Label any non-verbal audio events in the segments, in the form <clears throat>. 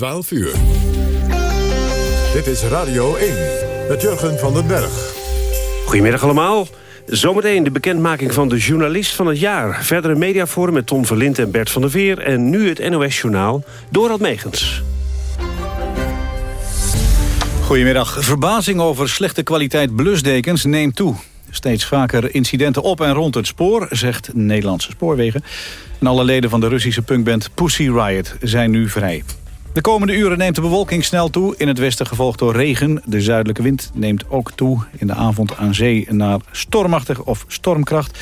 12 uur. Dit is Radio 1 met Jurgen van den Berg. Goedemiddag allemaal. Zometeen de bekendmaking van de journalist van het jaar. Verder een mediaforum met Tom Verlint en Bert van der Veer. En nu het NOS-journaal, Dorald Megens. Goedemiddag. Verbazing over slechte kwaliteit blusdekens neemt toe. Steeds vaker incidenten op en rond het spoor, zegt Nederlandse Spoorwegen. En alle leden van de Russische punkband Pussy Riot zijn nu vrij. De komende uren neemt de bewolking snel toe. In het westen gevolgd door regen. De zuidelijke wind neemt ook toe. In de avond aan zee naar stormachtig of stormkracht.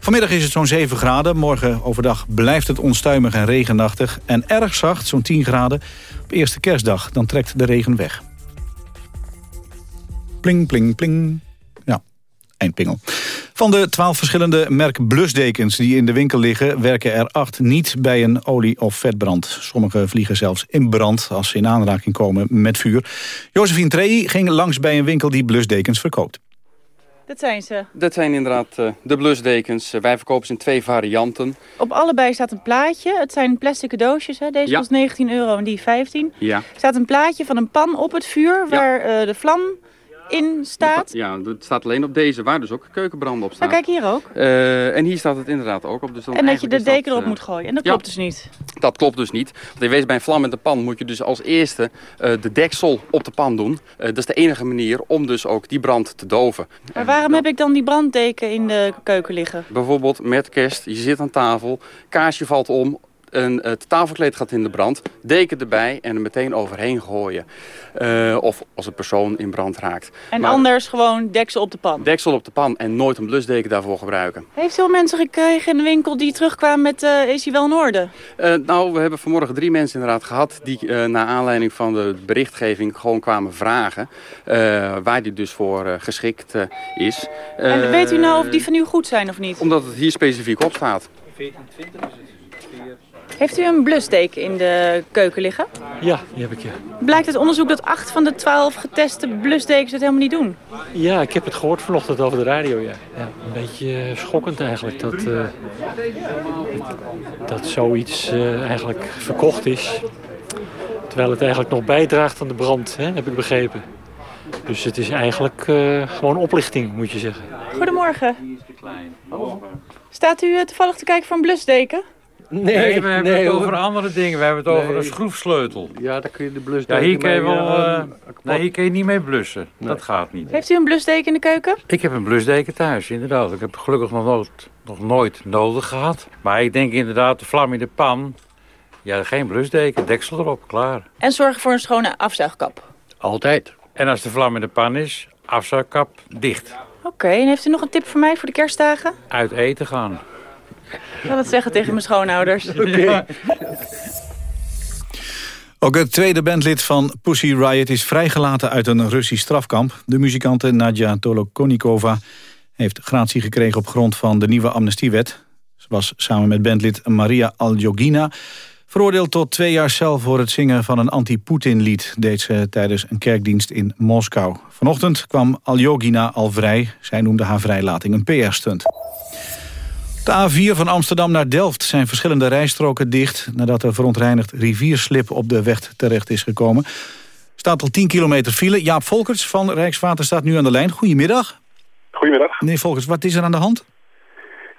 Vanmiddag is het zo'n 7 graden. Morgen overdag blijft het onstuimig en regenachtig. En erg zacht, zo'n 10 graden. Op eerste kerstdag, dan trekt de regen weg. Pling, pling, pling. Ja, eindpingel. Van de twaalf verschillende merk blusdekens die in de winkel liggen... werken er acht niet bij een olie- of vetbrand. Sommige vliegen zelfs in brand als ze in aanraking komen met vuur. Josephine Trey ging langs bij een winkel die blusdekens verkoopt. Dat zijn ze. Dat zijn inderdaad uh, de blusdekens. Uh, wij verkopen ze in twee varianten. Op allebei staat een plaatje. Het zijn plastic doosjes. Hè? Deze ja. kost 19 euro en die 15. Ja. Er staat een plaatje van een pan op het vuur... waar ja. uh, de vlam in staat? Ja, het staat alleen op deze, waar dus ook keukenbrand op staat. Maar kijk hier ook. Uh, en hier staat het inderdaad ook op. Dus dan en dat je de deken dat, erop uh, moet gooien. En dat ja, klopt dus niet. Dat klopt dus niet. Want in wezen bij een vlammende pan moet je dus als eerste uh, de deksel op de pan doen. dat is de enige manier om dus ook die brand te doven. Maar waarom heb ik dan die branddeken in de keuken liggen? Bijvoorbeeld met kerst, je zit aan tafel, kaarsje valt om, een, het tafelkleed gaat in de brand, deken erbij en er meteen overheen gooien. Uh, of als een persoon in brand raakt. En maar, anders gewoon deksel op de pan? Deksel op de pan en nooit een blusdeken daarvoor gebruiken. Heeft veel mensen gekregen in de winkel die terugkwamen met uh, is hij wel in orde? Uh, nou, we hebben vanmorgen drie mensen inderdaad gehad die naar aanleiding van de berichtgeving gewoon kwamen vragen. waar die dus voor geschikt is. en weet u nou of die van u goed zijn of niet? Omdat het hier specifiek op staat. 1420 is het. Heeft u een blusdeken in de keuken liggen? Ja, die heb ik, ja. Blijkt uit onderzoek dat 8 van de 12 geteste blusdekens het helemaal niet doen? Ja, ik heb het gehoord vanochtend over de radio, ja. ja een beetje schokkend eigenlijk dat, uh, dat zoiets uh, eigenlijk verkocht is. Terwijl het eigenlijk nog bijdraagt aan de brand, hè, heb ik begrepen. Dus het is eigenlijk uh, gewoon oplichting, moet je zeggen. Goedemorgen. Staat u toevallig te kijken voor een blusdeken? Nee, nee, we hebben nee, het over andere dingen. We hebben het nee. over een schroefsleutel. Ja, daar kun je de blusdeken ja, hier kun je wel, mee, uh, nee, hier kun je niet mee blussen. Nee. Dat gaat niet. Heeft u een blusdeken in de keuken? Ik heb een blusdeken thuis, inderdaad. Ik heb het gelukkig nog nooit, nog nooit nodig gehad. Maar ik denk inderdaad, de vlam in de pan... Ja, geen blusdeken, deksel erop, klaar. En zorgen voor een schone afzuigkap? Altijd. En als de vlam in de pan is, afzuigkap dicht. Oké, okay, en heeft u nog een tip voor mij voor de kerstdagen? Uit eten gaan. Ik zal het zeggen tegen mijn schoonouders. <laughs> Okay. Ook het tweede bandlid van Pussy Riot is vrijgelaten uit een Russisch strafkamp. De muzikante Nadja Tolokonikova heeft gratie gekregen op grond van de nieuwe amnestiewet. Ze was samen met bandlid Maria Aljogina veroordeeld tot twee jaar cel voor het zingen van een anti-Poetin-lied. Deed ze tijdens een kerkdienst in Moskou. Vanochtend kwam Aljogina al vrij. Zij noemde haar vrijlating een PR-stunt. De A4 van Amsterdam naar Delft zijn verschillende rijstroken dicht... nadat er verontreinigd rivierslip op de weg terecht is gekomen. Staat al 10 kilometer file. Jaap Volkers van Rijkswaterstaat nu aan de lijn. Goedemiddag. Goedemiddag. Meneer Volkers, wat is er aan de hand?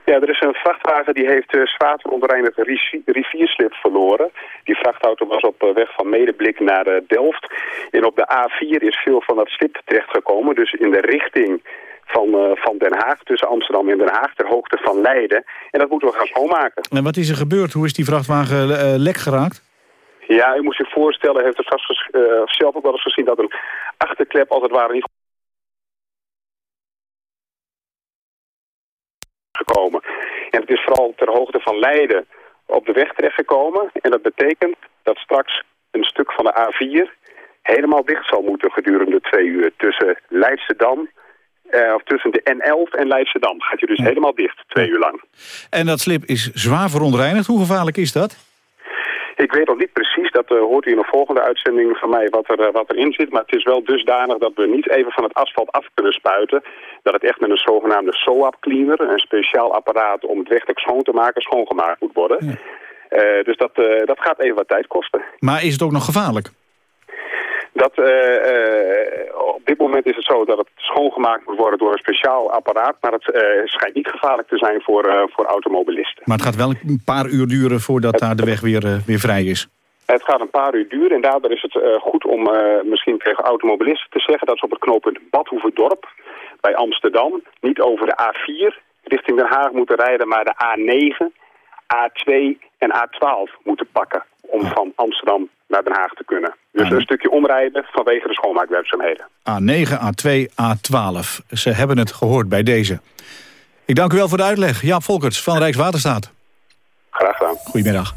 Ja, er is een vrachtwagen die heeft uh, zwaar verontreinigd rivierslip verloren. Die vrachtauto was op weg van Medeblik naar uh, Delft. En op de A4 is veel van dat slip terechtgekomen. Dus in de richting van, uh, van Den Haag, tussen Amsterdam en Den Haag, ter hoogte van Leiden. En dat moeten we gaan schoonmaken. En wat is er gebeurd? Hoe is die vrachtwagen uh, lek geraakt? Ja, u moet zich voorstellen, heeft het vast uh, zelf ook wel eens gezien dat een achterklep als het ware niet gekomen. En het is vooral ter hoogte van Leiden op de weg terechtgekomen. En dat betekent dat straks een stuk van de A4 helemaal dicht zal moeten gedurende twee uur tussen Leidschendam uh, of tussen de N11 en Leidschendam gaat je dus ja. helemaal dicht, twee uur lang. En dat slip is zwaar verontreinigd. Hoe gevaarlijk is dat? Ik weet nog niet precies, dat uh, hoort u in een volgende uitzending van mij wat, er, uh, wat erin zit. Maar het is wel dusdanig dat we niet even van het asfalt af kunnen spuiten. Dat het echt met een zogenaamde SOAP cleaner, een speciaal apparaat om het wegdek schoon te maken, schoongemaakt moet worden. Ja. dus dat, dat gaat even wat tijd kosten. Maar is het ook nog gevaarlijk? Dat, op dit moment is het zo dat het schoongemaakt moet worden door een speciaal apparaat. Maar het schijnt niet gevaarlijk te zijn voor, voor automobilisten. Maar het gaat wel een paar uur duren voordat daar de weg weer, weer vrij is. Het gaat een paar uur duren en daardoor is het uh, goed om uh, misschien tegen automobilisten te zeggen... dat ze op het knooppunt Badhoevedorp bij Amsterdam niet over de A4 richting Den Haag moeten rijden... maar de A9, A2 en A12 moeten pakken om van Amsterdam naar Den Haag te kunnen. Dus een stukje omrijden vanwege de schoonmaakwerkzaamheden. A9, A2, A12. Ze hebben het gehoord bij deze. Ik dank u wel voor de uitleg. Jaap Volkerts van Rijkswaterstaat. Graag gedaan. Goedemiddag.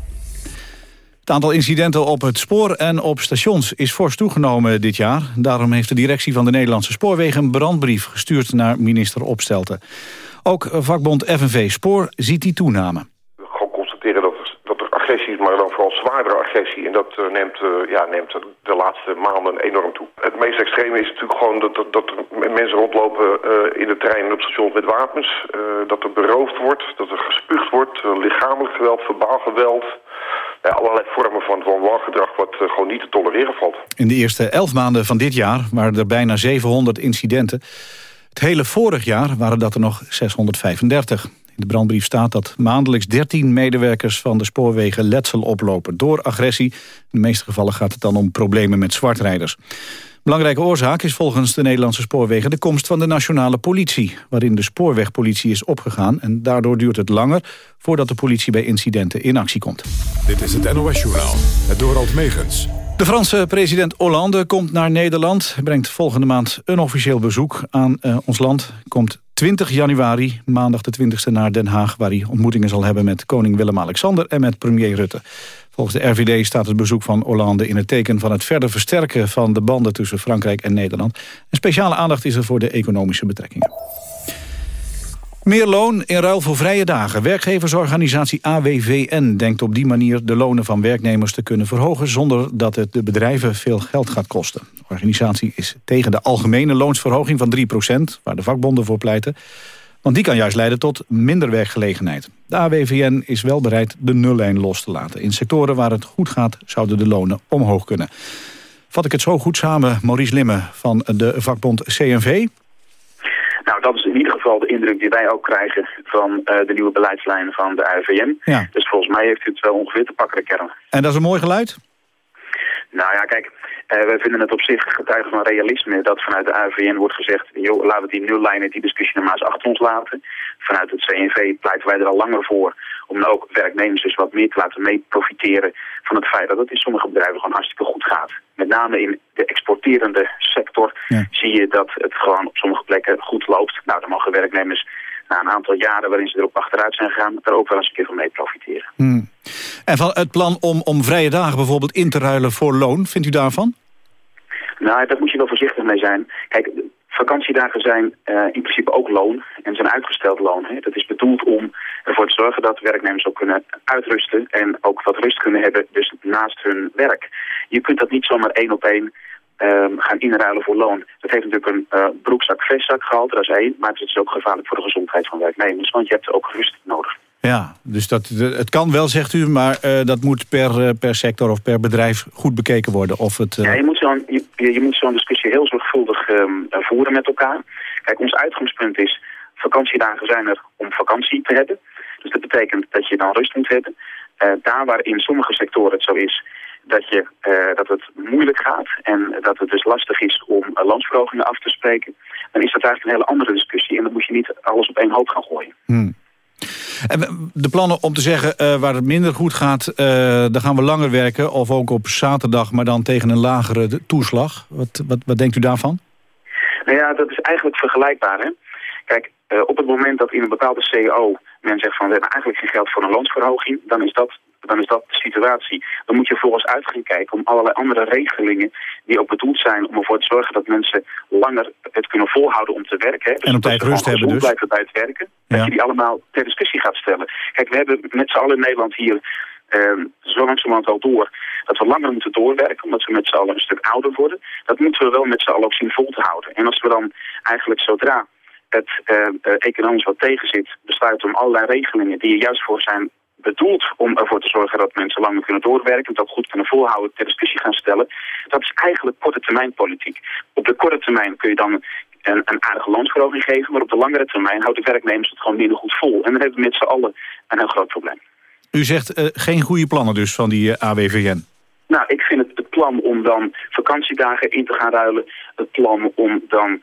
Het aantal incidenten op het spoor en op stations is fors toegenomen dit jaar. Daarom heeft de directie van de Nederlandse Spoorwegen een brandbrief gestuurd naar minister Opstelten. Ook vakbond FNV Spoor ziet die toename. Maar dan vooral zwaardere agressie. En dat uh, neemt, uh, ja, neemt de laatste maanden enorm toe. Het meest extreme is natuurlijk gewoon dat, dat, dat mensen rondlopen uh, in de trein en op stations met wapens. dat er beroofd wordt, dat er gespuugd wordt, lichamelijk geweld, verbaal geweld ja, allerlei vormen van, wangedrag wat gewoon niet te tolereren valt. In de eerste elf maanden van dit jaar waren er bijna 700 incidenten. Het hele vorig jaar waren dat er nog 635. In de brandbrief staat dat maandelijks 13 medewerkers van de spoorwegen letsel oplopen door agressie. In de meeste gevallen gaat het dan om problemen met zwartrijders. Belangrijke oorzaak is volgens de Nederlandse spoorwegen de komst van de nationale politie, waarin de spoorwegpolitie is opgegaan en daardoor duurt het langer voordat de politie bij incidenten in actie komt. Dit is het NOS Journaal, het Dorald Megens. De Franse president Hollande komt naar Nederland. Brengt volgende maand een officieel bezoek aan uh, ons land. Komt 20 januari, maandag de 20e, naar Den Haag... waar hij ontmoetingen zal hebben met koning Willem-Alexander en met premier Rutte. Volgens de RVD staat het bezoek van Hollande in het teken van het verder versterken van de banden tussen Frankrijk en Nederland. Een speciale aandacht is er voor de economische betrekkingen. Meer loon in ruil voor vrije dagen. Werkgeversorganisatie AWVN denkt op die manier de lonen van werknemers te kunnen verhogen... zonder dat het de bedrijven veel geld gaat kosten. De organisatie is tegen de algemene loonsverhoging van 3% waar de vakbonden voor pleiten. Want die kan juist leiden tot minder werkgelegenheid. De AWVN is wel bereid de nullijn los te laten. In sectoren waar het goed gaat zouden de lonen omhoog kunnen. Vat ik het zo goed samen, Maurice Limme van de vakbond CNV? Nou, dat is in ieder geval de indruk die wij ook krijgen van uh, de nieuwe beleidslijnen van de. Ja. Dus volgens mij heeft u het wel ongeveer te pakken, de kern. En dat is een mooi geluid? Nou ja, kijk, uh, wij vinden het op zich getuige van realisme dat vanuit de AVN wordt gezegd... joh, laten we die nullijnen, die discussie nog maar eens achter ons laten. Vanuit het CNV pleiten wij er al langer voor om ook werknemers dus wat meer te laten mee profiteren van het feit dat het in sommige bedrijven gewoon hartstikke goed gaat. Met name in de exporterende sector zie je dat het gewoon op sommige plekken goed loopt. Nou, dan mogen werknemers na een aantal jaren waarin ze erop achteruit zijn gegaan, er ook wel eens een keer van mee profiteren. Hmm. En van het plan om, om vrije dagen bijvoorbeeld in te ruilen voor loon, vindt u daarvan? Nou, daar moet je wel voorzichtig mee zijn. Kijk, vakantiedagen zijn uh, in principe ook loon en zijn uitgesteld loon. Hè. Dat is bedoeld om ervoor te zorgen dat werknemers ook kunnen uitrusten en ook wat rust kunnen hebben dus naast hun werk. Je kunt dat niet zomaar één op één um, gaan inruilen voor loon. Dat heeft natuurlijk een uh, broekzak-vestzak gehaald, dat is één. Maar het is ook gevaarlijk voor de gezondheid van werknemers, want je hebt ook rust nodig. Ja, dus dat, het kan wel, zegt u, maar uh, dat moet per, per sector of per bedrijf goed bekeken worden. Of het, Ja, je moet je, je, moet zo'n discussie heel zorgvuldig um, voeren met elkaar. Kijk, ons uitgangspunt is, vakantiedagen zijn er om vakantie te hebben. Dus dat betekent dat je dan rust moet hebben. daar waar in sommige sectoren het zo is dat, je, uh, dat het moeilijk gaat en dat het dus lastig is om landsverhogingen af te spreken, dan is dat eigenlijk een hele andere discussie. En dan moet je niet alles op één hoop gaan gooien. Hmm. De plannen om te zeggen uh, waar het minder goed gaat, dan gaan we langer werken. Of ook op zaterdag, maar dan tegen een lagere toeslag. Wat, wat, wat denkt u daarvan? Nou ja, dat is eigenlijk vergelijkbaar. Hè? Kijk, op het moment dat in een bepaalde CEO men zegt van we hebben eigenlijk geen geld voor een loonsverhoging, dan is dat dan is dat de situatie. Dan moet je volgens uit gaan kijken om allerlei andere regelingen die ook bedoeld zijn om ervoor te zorgen dat mensen langer het kunnen volhouden om te werken. Dus en op tijd rust hebben dus. blijven bij het werken. Dat je die allemaal ter discussie gaat stellen. Kijk, we hebben met z'n allen in Nederland hier uh, zo langzamerhand al door dat we langer moeten doorwerken, omdat we met z'n allen een stuk ouder worden. Dat moeten we wel met z'n allen ook zien vol te houden. En als we dan eigenlijk zodra het uh, economisch wat tegenzit, besluiten om allerlei regelingen die er juist voor zijn bedoeld om ervoor te zorgen dat mensen langer kunnen doorwerken, dat goed kunnen volhouden, ter discussie gaan stellen. Dat is eigenlijk korte termijn politiek. Op de korte termijn kun je dan een, een aardige loonsverhoging geven, maar op de langere termijn houdt de werknemers het gewoon minder goed vol. En dan hebben we met z'n allen een heel groot probleem. U zegt uh, geen goede plannen dus van die uh, eh, AWVN. Nou, ik vind het, het plan om dan vakantiedagen in te gaan ruilen. Het plan om dan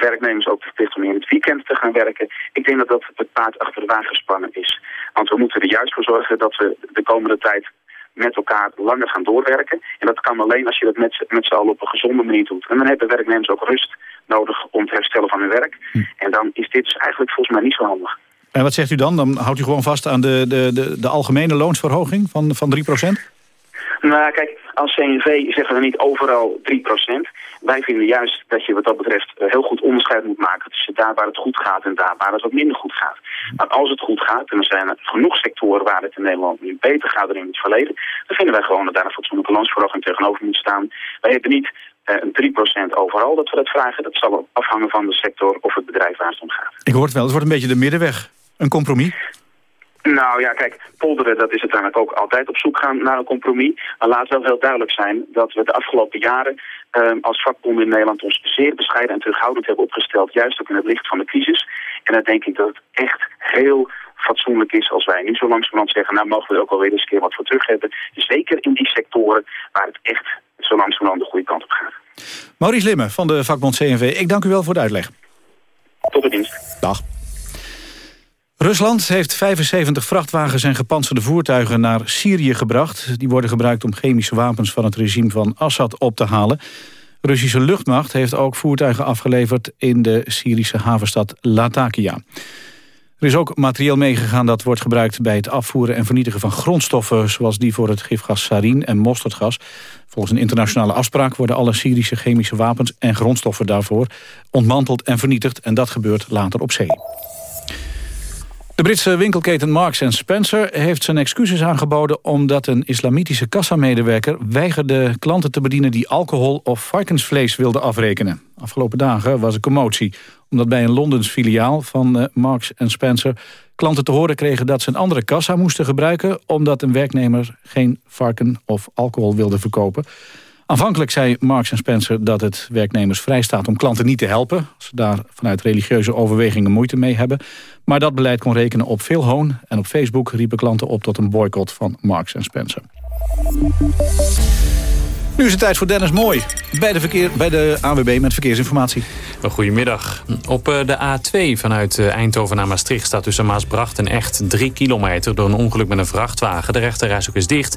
werknemers ook verplicht om in het weekend te gaan werken. Ik denk dat dat het paard achter de wagen gespannen is. Want we moeten er juist voor zorgen dat we de komende tijd met elkaar langer gaan doorwerken. En dat kan alleen als je dat met, met z'n allen op een gezonde manier doet. En dan hebben werknemers ook rust nodig om te herstellen van hun werk. Hm. En dan is dit dus eigenlijk volgens mij niet zo handig. En wat zegt u dan? Dan houdt u gewoon vast aan de, de, de, de algemene loonsverhoging van, van 3 Nou, kijk, als CNV zeggen we niet overal 3% Wij vinden juist dat je wat dat betreft eh, heel goed onderscheid moet maken tussen daar waar het goed gaat en daar waar het wat minder goed gaat. Maar als het goed gaat, en er zijn genoeg sectoren waar het in Nederland nu beter gaat dan in het verleden, dan vinden wij gewoon dat daar een fatsoenlijke loonsverhoging tegenover moet staan. Wij hebben niet uh, een 3% overal dat we dat vragen. Dat zal afhangen van de sector of het bedrijf waar het om gaat. Ik hoor het wel, het wordt een beetje de middenweg. Een compromis? Nou ja, kijk, polderen, dat is uiteindelijk ook altijd op zoek gaan naar een compromis. Maar laat wel heel duidelijk zijn dat we de afgelopen jaren um, als vakbonden in Nederland ons zeer bescheiden en terughoudend hebben opgesteld. Juist ook in het licht van de crisis. En dan denk ik dat het echt heel fatsoenlijk is als wij nu zo langzamerhand zeggen... nou mogen we er ook alweer eens een keer wat voor terug hebben. Zeker in die sectoren waar het echt zo langzamerhand de goede kant op gaat. Maurice Limme van de vakbond CNV, ik dank u wel voor de uitleg. Tot de dienst. Dag. Rusland heeft 75 vrachtwagens en gepantserde voertuigen naar Syrië gebracht. Die worden gebruikt om chemische wapens van het regime van Assad op te halen. Russische luchtmacht heeft ook voertuigen afgeleverd in de Syrische havenstad Latakia. Er is ook materieel meegegaan dat wordt gebruikt bij het afvoeren en vernietigen van grondstoffen... zoals die voor het gifgas sarin en mosterdgas. Volgens een internationale afspraak worden alle Syrische chemische wapens en grondstoffen daarvoor ontmanteld en vernietigd. En dat gebeurt later op zee. De Britse winkelketen Marks Spencer heeft zijn excuses aangeboden... omdat een islamitische kassamedewerker weigerde klanten te bedienen... die alcohol of varkensvlees wilden afrekenen. Afgelopen dagen was een commotie... omdat bij een Londens filiaal van uh, Marks Spencer... klanten te horen kregen dat ze een andere kassa moesten gebruiken... omdat een werknemer geen varken of alcohol wilde verkopen... Aanvankelijk zei Marks Spencer dat het werknemers vrijstaat om klanten niet te helpen... als ze daar vanuit religieuze overwegingen moeite mee hebben. Maar dat beleid kon rekenen op veel hoon... en op Facebook riepen klanten op tot een boycott van Marks Spencer. Nu is het tijd voor Dennis Mooi bij de, verkeer, bij de AWB met verkeersinformatie. Goedemiddag. Op eh, de A2 vanuit eh, Eindhoven naar Maastricht staat tussen Maasbracht en Echt 3 kilometer door een ongeluk met een vrachtwagen. De rechterreis ook is dicht.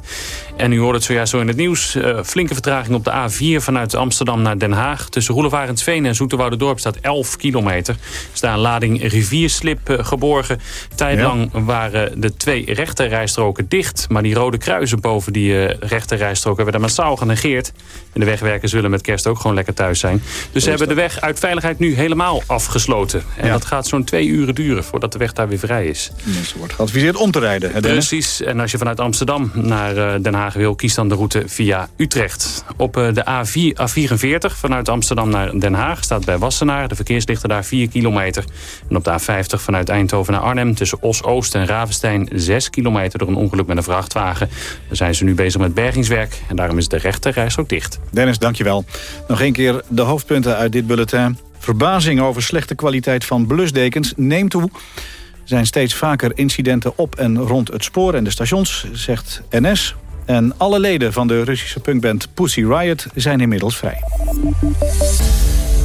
En u hoort het zojuist zo in het nieuws. Uh, flinke vertraging op de A4 vanuit Amsterdam naar Den Haag. Tussen Roelevarensveen en Dorp staat 11 kilometer. Er staat een lading rivierslip geborgen. Tijdlang waren de twee rechterrijstroken dicht. Maar die rode kruisen boven die rechterrijstroken werden massaal genegeerd. En de wegwerkers willen met kerst ook gewoon lekker thuis zijn. Dus ze hebben de weg uit veiligheid nu helemaal afgesloten. En dat gaat zo'n twee uren duren voordat de weg daar weer vrij is. Mensen wordt geadviseerd om te rijden. Hè, Precies. En als je vanuit Amsterdam naar eh, Den Haag wil, kies dan de route via Utrecht. Op eh, de A4, A44 vanuit Amsterdam naar Den Haag staat bij Wassenaar. De verkeerslichten daar 4 kilometer. En op de A50 vanuit Eindhoven naar Arnhem tussen Os-Oost en Ravenstein 6 kilometer door een ongeluk met een vrachtwagen. Daar zijn ze nu bezig met bergingswerk. En daarom is de rechter dicht. Dennis, dankjewel. Nog een keer de hoofdpunten uit dit bulletin. Verbazing over slechte kwaliteit van blusdekens neemt toe. Er zijn steeds vaker incidenten op en rond het spoor en de stations, zegt NS. En alle leden van de Russische punkband Pussy Riot zijn inmiddels vrij.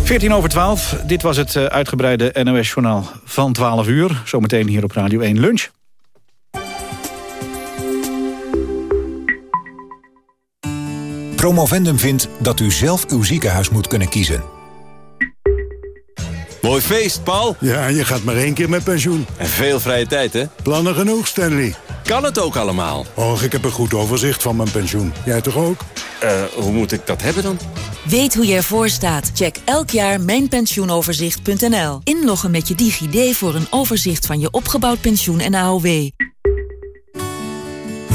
14 over 12, dit was het eh, uitgebreide NOS-journaal van 12 uur. Zometeen hier op Radio 1 Lunch. Promovendum vindt dat u zelf uw ziekenhuis moet kunnen kiezen. Mooi feest, Paul. Ja, je gaat maar één keer met pensioen. En veel vrije tijd, hè? Plannen genoeg, Stanley. Kan het ook allemaal? Och, ik heb een goed overzicht van mijn pensioen. Jij toch ook? Eh, hoe moet ik dat hebben dan? Weet hoe je ervoor staat? Check elk jaar mijnpensioenoverzicht.nl. Inloggen met je DigiD voor een overzicht van je opgebouwd pensioen en AOW.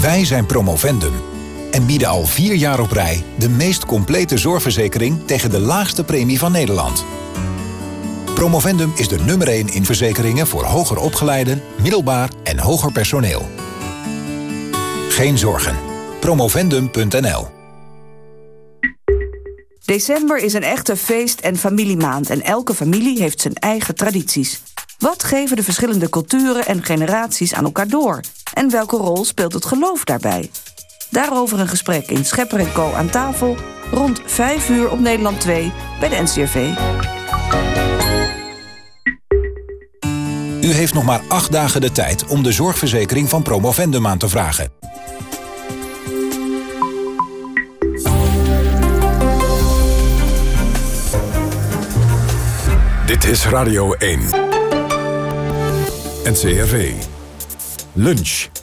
Wij zijn Promovendum en bieden al vier jaar op rij... de meest complete zorgverzekering tegen de laagste premie van Nederland. Promovendum is de nummer 1 in verzekeringen voor hoger opgeleiden, middelbaar en hoger personeel. Geen zorgen. Promovendum.nl December is een echte feest- en familiemaand en elke familie heeft zijn eigen tradities. Wat geven de verschillende culturen en generaties aan elkaar door? En welke rol speelt het geloof daarbij? Daarover een gesprek in Schepper Co. aan tafel... rond 5 uur op Nederland 2 bij de NCRV. U heeft nog maar acht dagen de tijd om de zorgverzekering van Promovendum aan te vragen. Dit is Radio 1. NCRV. Lunch.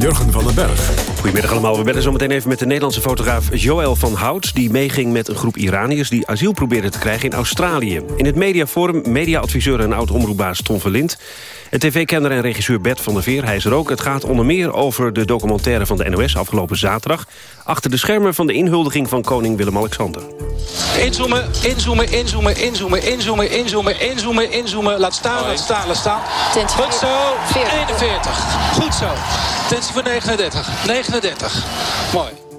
Jurgen van den Berg. Goedemiddag allemaal. We bellen zo meteen even met de Nederlandse fotograaf Joël van Hout... die meeging met een groep Iraniërs die asiel probeerden te krijgen in Australië. In het mediaforum mediaadviseur en oud-omroepbaas Tom Verlind... en tv-kenner en regisseur Bert van der Veer, hij is er ook. Het gaat onder meer over de documentaire van de NOS afgelopen zaterdag... achter de schermen van de inhuldiging van koning Willem-Alexander. Inzoomen, inzoomen, inzoomen, inzoomen, inzoomen, inzoomen, inzoomen, inzoomen. Laat staan, laat staan, laat staan. Goed zo, 41. Goed zo. Tensie voor 39. 39. Mooi.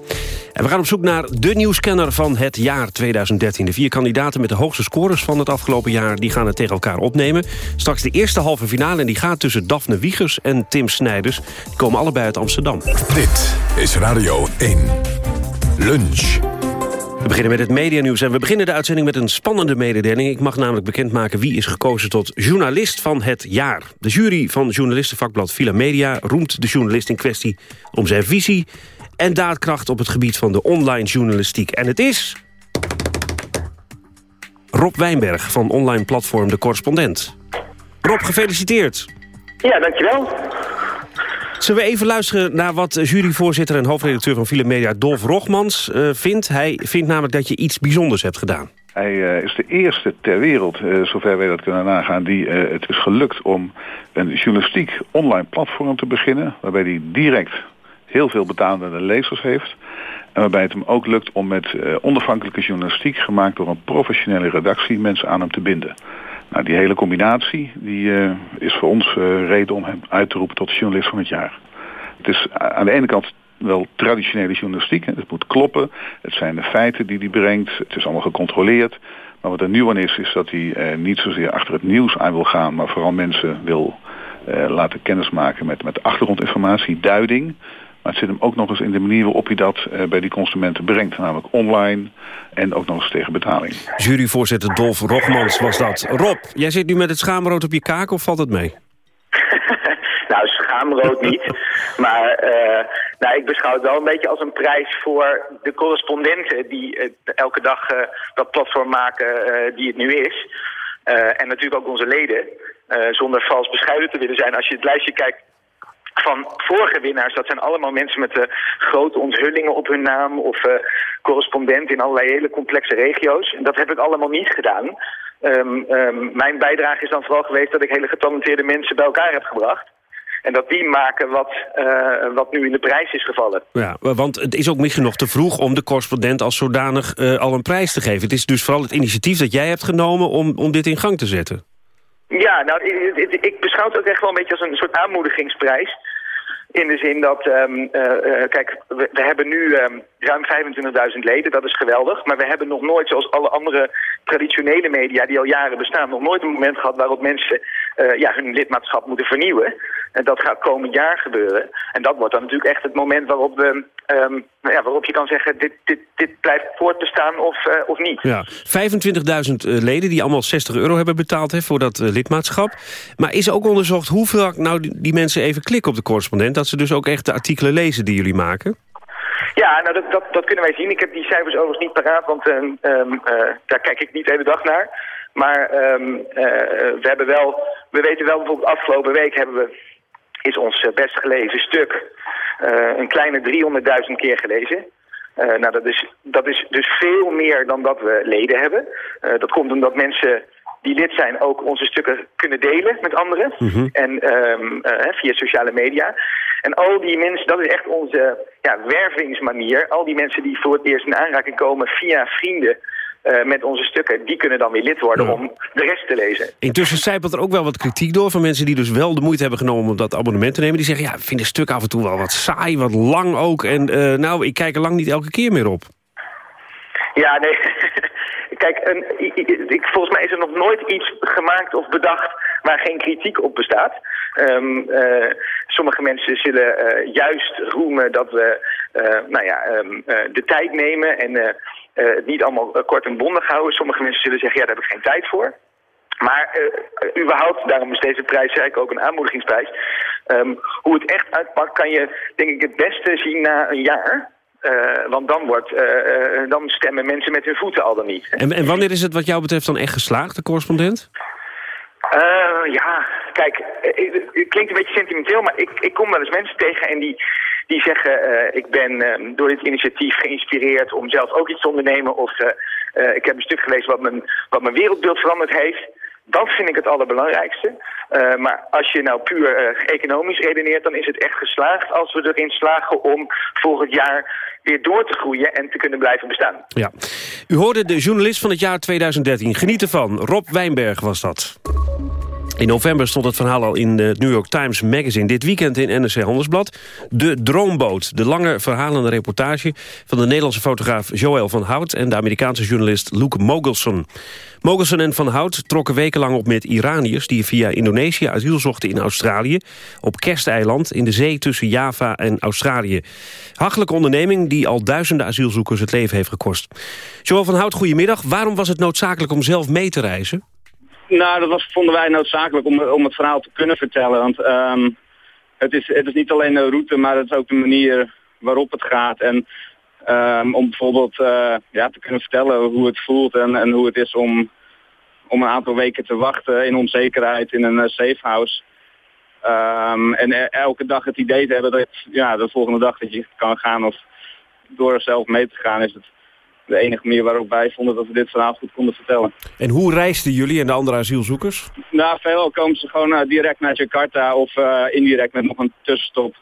En we gaan op zoek naar de nieuwscanner van het jaar 2013. De vier kandidaten met de hoogste scores van het afgelopen jaar... die gaan het tegen elkaar opnemen. Straks de eerste halve finale en die gaat tussen Daphne Wiegers en Tim Snijders. Die komen allebei uit Amsterdam. Dit is Radio 1. Lunch. We beginnen met het medianieuws en we beginnen de uitzending met een spannende mededeling. Ik mag namelijk bekendmaken wie is gekozen tot journalist van het jaar. De jury van journalistenvakblad Villa Media roemt de journalist in kwestie om zijn visie en daadkracht op het gebied van de online journalistiek. En het is... Rob Wijnberg van online platform De Correspondent. Rob, gefeliciteerd. Ja, dankjewel. Zullen we even luisteren naar wat juryvoorzitter en hoofdredacteur van Villa Media Dolf Rogmans uh, vindt? Hij vindt namelijk dat je iets bijzonders hebt gedaan. Hij uh, is de eerste ter wereld, uh, zover wij dat kunnen nagaan, die het is gelukt om een journalistiek online platform te beginnen. Waarbij hij direct heel veel betalende lezers heeft. En waarbij het hem ook lukt om met onafhankelijke journalistiek gemaakt door een professionele redactie mensen aan hem te binden. Nou, die hele combinatie die, uh, is voor ons uh, reden om hem uit te roepen tot journalist van het jaar. Het is aan de ene kant wel traditionele journalistiek. Het moet kloppen. Het zijn de feiten die hij brengt. Het is allemaal gecontroleerd. Maar wat er nieuw aan is, is dat hij uh, niet zozeer achter het nieuws aan wil gaan... maar vooral mensen wil laten kennismaken met, met achtergrondinformatie, duiding... Maar het zit hem ook nog eens in de manier waarop hij dat uh, bij die consumenten brengt. Namelijk online en ook nog eens tegen betaling. Juryvoorzitter Dolf Rogmans was dat. Rob, jij zit nu met het schaamrood op je kaak of valt het mee? <laughs> nou, schaamrood niet. maar uh, nou, ik beschouw het wel een beetje als een prijs voor de correspondenten... die uh, elke dag dat platform maken die het nu is. en natuurlijk ook onze leden. zonder vals bescheiden te willen zijn. Als je het lijstje kijkt van vorige winnaars. Dat zijn allemaal mensen met uh, grote onthullingen op hun naam... of uh, correspondent in allerlei hele complexe regio's. En dat heb ik allemaal niet gedaan. Um, um, mijn bijdrage is dan vooral geweest dat ik hele getalenteerde mensen bij elkaar heb gebracht. En dat die maken wat, uh, wat nu in de prijs is gevallen. Ja, want het is ook misschien nog te vroeg om de correspondent als zodanig al een prijs te geven. Het is dus vooral het initiatief dat jij hebt genomen om, om dit in gang te zetten. Ja, nou, ik, ik beschouw het ook echt wel een beetje als een soort aanmoedigingsprijs. In de zin dat, um, kijk, we, we, hebben nu um, ruim 25.000 leden, dat is geweldig. Maar we hebben nog nooit, zoals alle andere traditionele media die al jaren bestaan... nog nooit een moment gehad waarop mensen uh, ja, hun lidmaatschap moeten vernieuwen. En dat gaat komend jaar gebeuren. En dat wordt dan natuurlijk echt het moment waarop, we, um, nou ja, waarop je kan zeggen... dit, dit, dit blijft voortbestaan of, uh, of niet. Ja, 25.000 leden die allemaal 60 euro hebben betaald hè, voor dat uh, lidmaatschap. Maar is ook onderzocht hoeveel nou die, die mensen even klikken op de correspondent... dat ze dus ook echt de artikelen lezen die jullie maken? Ja, nou dat, dat, dat kunnen wij zien. Ik heb die cijfers overigens niet paraat, want um, um, daar kijk ik niet de hele dag naar. Maar um, uh, we hebben wel, we weten wel bijvoorbeeld afgelopen week hebben we, is ons best gelezen stuk uh, een kleine 300.000 keer gelezen. Uh, nou, dat is, dat is dus veel meer dan dat we leden hebben. Dat komt omdat mensen die lid zijn ook onze stukken kunnen delen met anderen. Mm -hmm. En um, uh, via sociale media. En al die mensen, dat is echt onze ja, wervingsmanier. Al die mensen die voor het eerst in aanraking komen via vrienden eh, met onze stukken, die kunnen dan weer lid worden om de rest te lezen. Intussen zijpelt er ook wel wat kritiek door van mensen die dus wel de moeite hebben genomen om dat abonnement te nemen. Die zeggen, ja, ik vind het stuk af en toe wel wat saai, wat lang ook. En eh, nou, ik kijk er lang niet elke keer meer op. Ja, nee. Kijk, ik, volgens mij is er nog nooit iets gemaakt of bedacht waar geen kritiek op bestaat. Ehm, eh, sommige mensen zullen uh, juist roemen dat we uh, nou ja, um, de tijd nemen en het niet allemaal kort en bondig houden. Sommige mensen zullen zeggen, ja, daar heb ik geen tijd voor. Maar überhaupt, daarom is deze prijs eigenlijk ook een aanmoedigingsprijs. Um, hoe het echt uitpakt kan je denk ik het beste zien na een jaar. Uh, want dan, wordt, uh, dan stemmen mensen met hun voeten al dan niet. En, en wanneer is het wat jou betreft dan echt geslaagd, de correspondent? ja, kijk, het klinkt een beetje sentimenteel, maar ik, ik kom wel eens mensen tegen en die, die zeggen... ik ben door dit initiatief geïnspireerd om zelf ook iets te ondernemen... of ik heb een stuk gelezen wat mijn, wat mijn wereldbeeld veranderd heeft... Dat vind ik het allerbelangrijkste. Uh, maar als je nou puur uh, economisch redeneert, dan is het echt geslaagd als we erin slagen om volgend jaar weer door te groeien en te kunnen blijven bestaan. Ja. U hoorde de journalist van het jaar 2013. Geniet ervan. Rob Wijnberg was dat. In november stond het verhaal al in het New York Times Magazine. Dit weekend in NRC Handelsblad. De Droomboot. De lange verhalende reportage van de Nederlandse fotograaf Joël van Hout... en de Amerikaanse journalist Luke Mogelson. Mogelson en Van Hout trokken wekenlang op met Iraniërs... die via Indonesië asiel zochten in Australië... op Kersteiland in de zee tussen Java en Australië. Hachelijke onderneming die al duizenden asielzoekers het leven heeft gekost. Joël van Hout, goedemiddag. Waarom was het noodzakelijk om zelf mee te reizen? Nou, dat was, vonden wij noodzakelijk om, om het verhaal te kunnen vertellen. Want um, het, is, het is niet alleen de route, maar het is ook de manier waarop het gaat. En um, om bijvoorbeeld uh, ja, te kunnen vertellen hoe het voelt en, en hoe het is om, om een aantal weken te wachten in onzekerheid in een uh, safe house. Um, en e-, elke dag het idee te hebben dat ja, de volgende dag dat je kan gaan of door zelf mee te gaan is het de enige manier waarop wij vonden dat we dit vanavond goed konden vertellen. En hoe reisden jullie en de andere asielzoekers? Nou, veelal komen ze gewoon uh, direct naar Jakarta of uh, indirect met nog een tussenstop.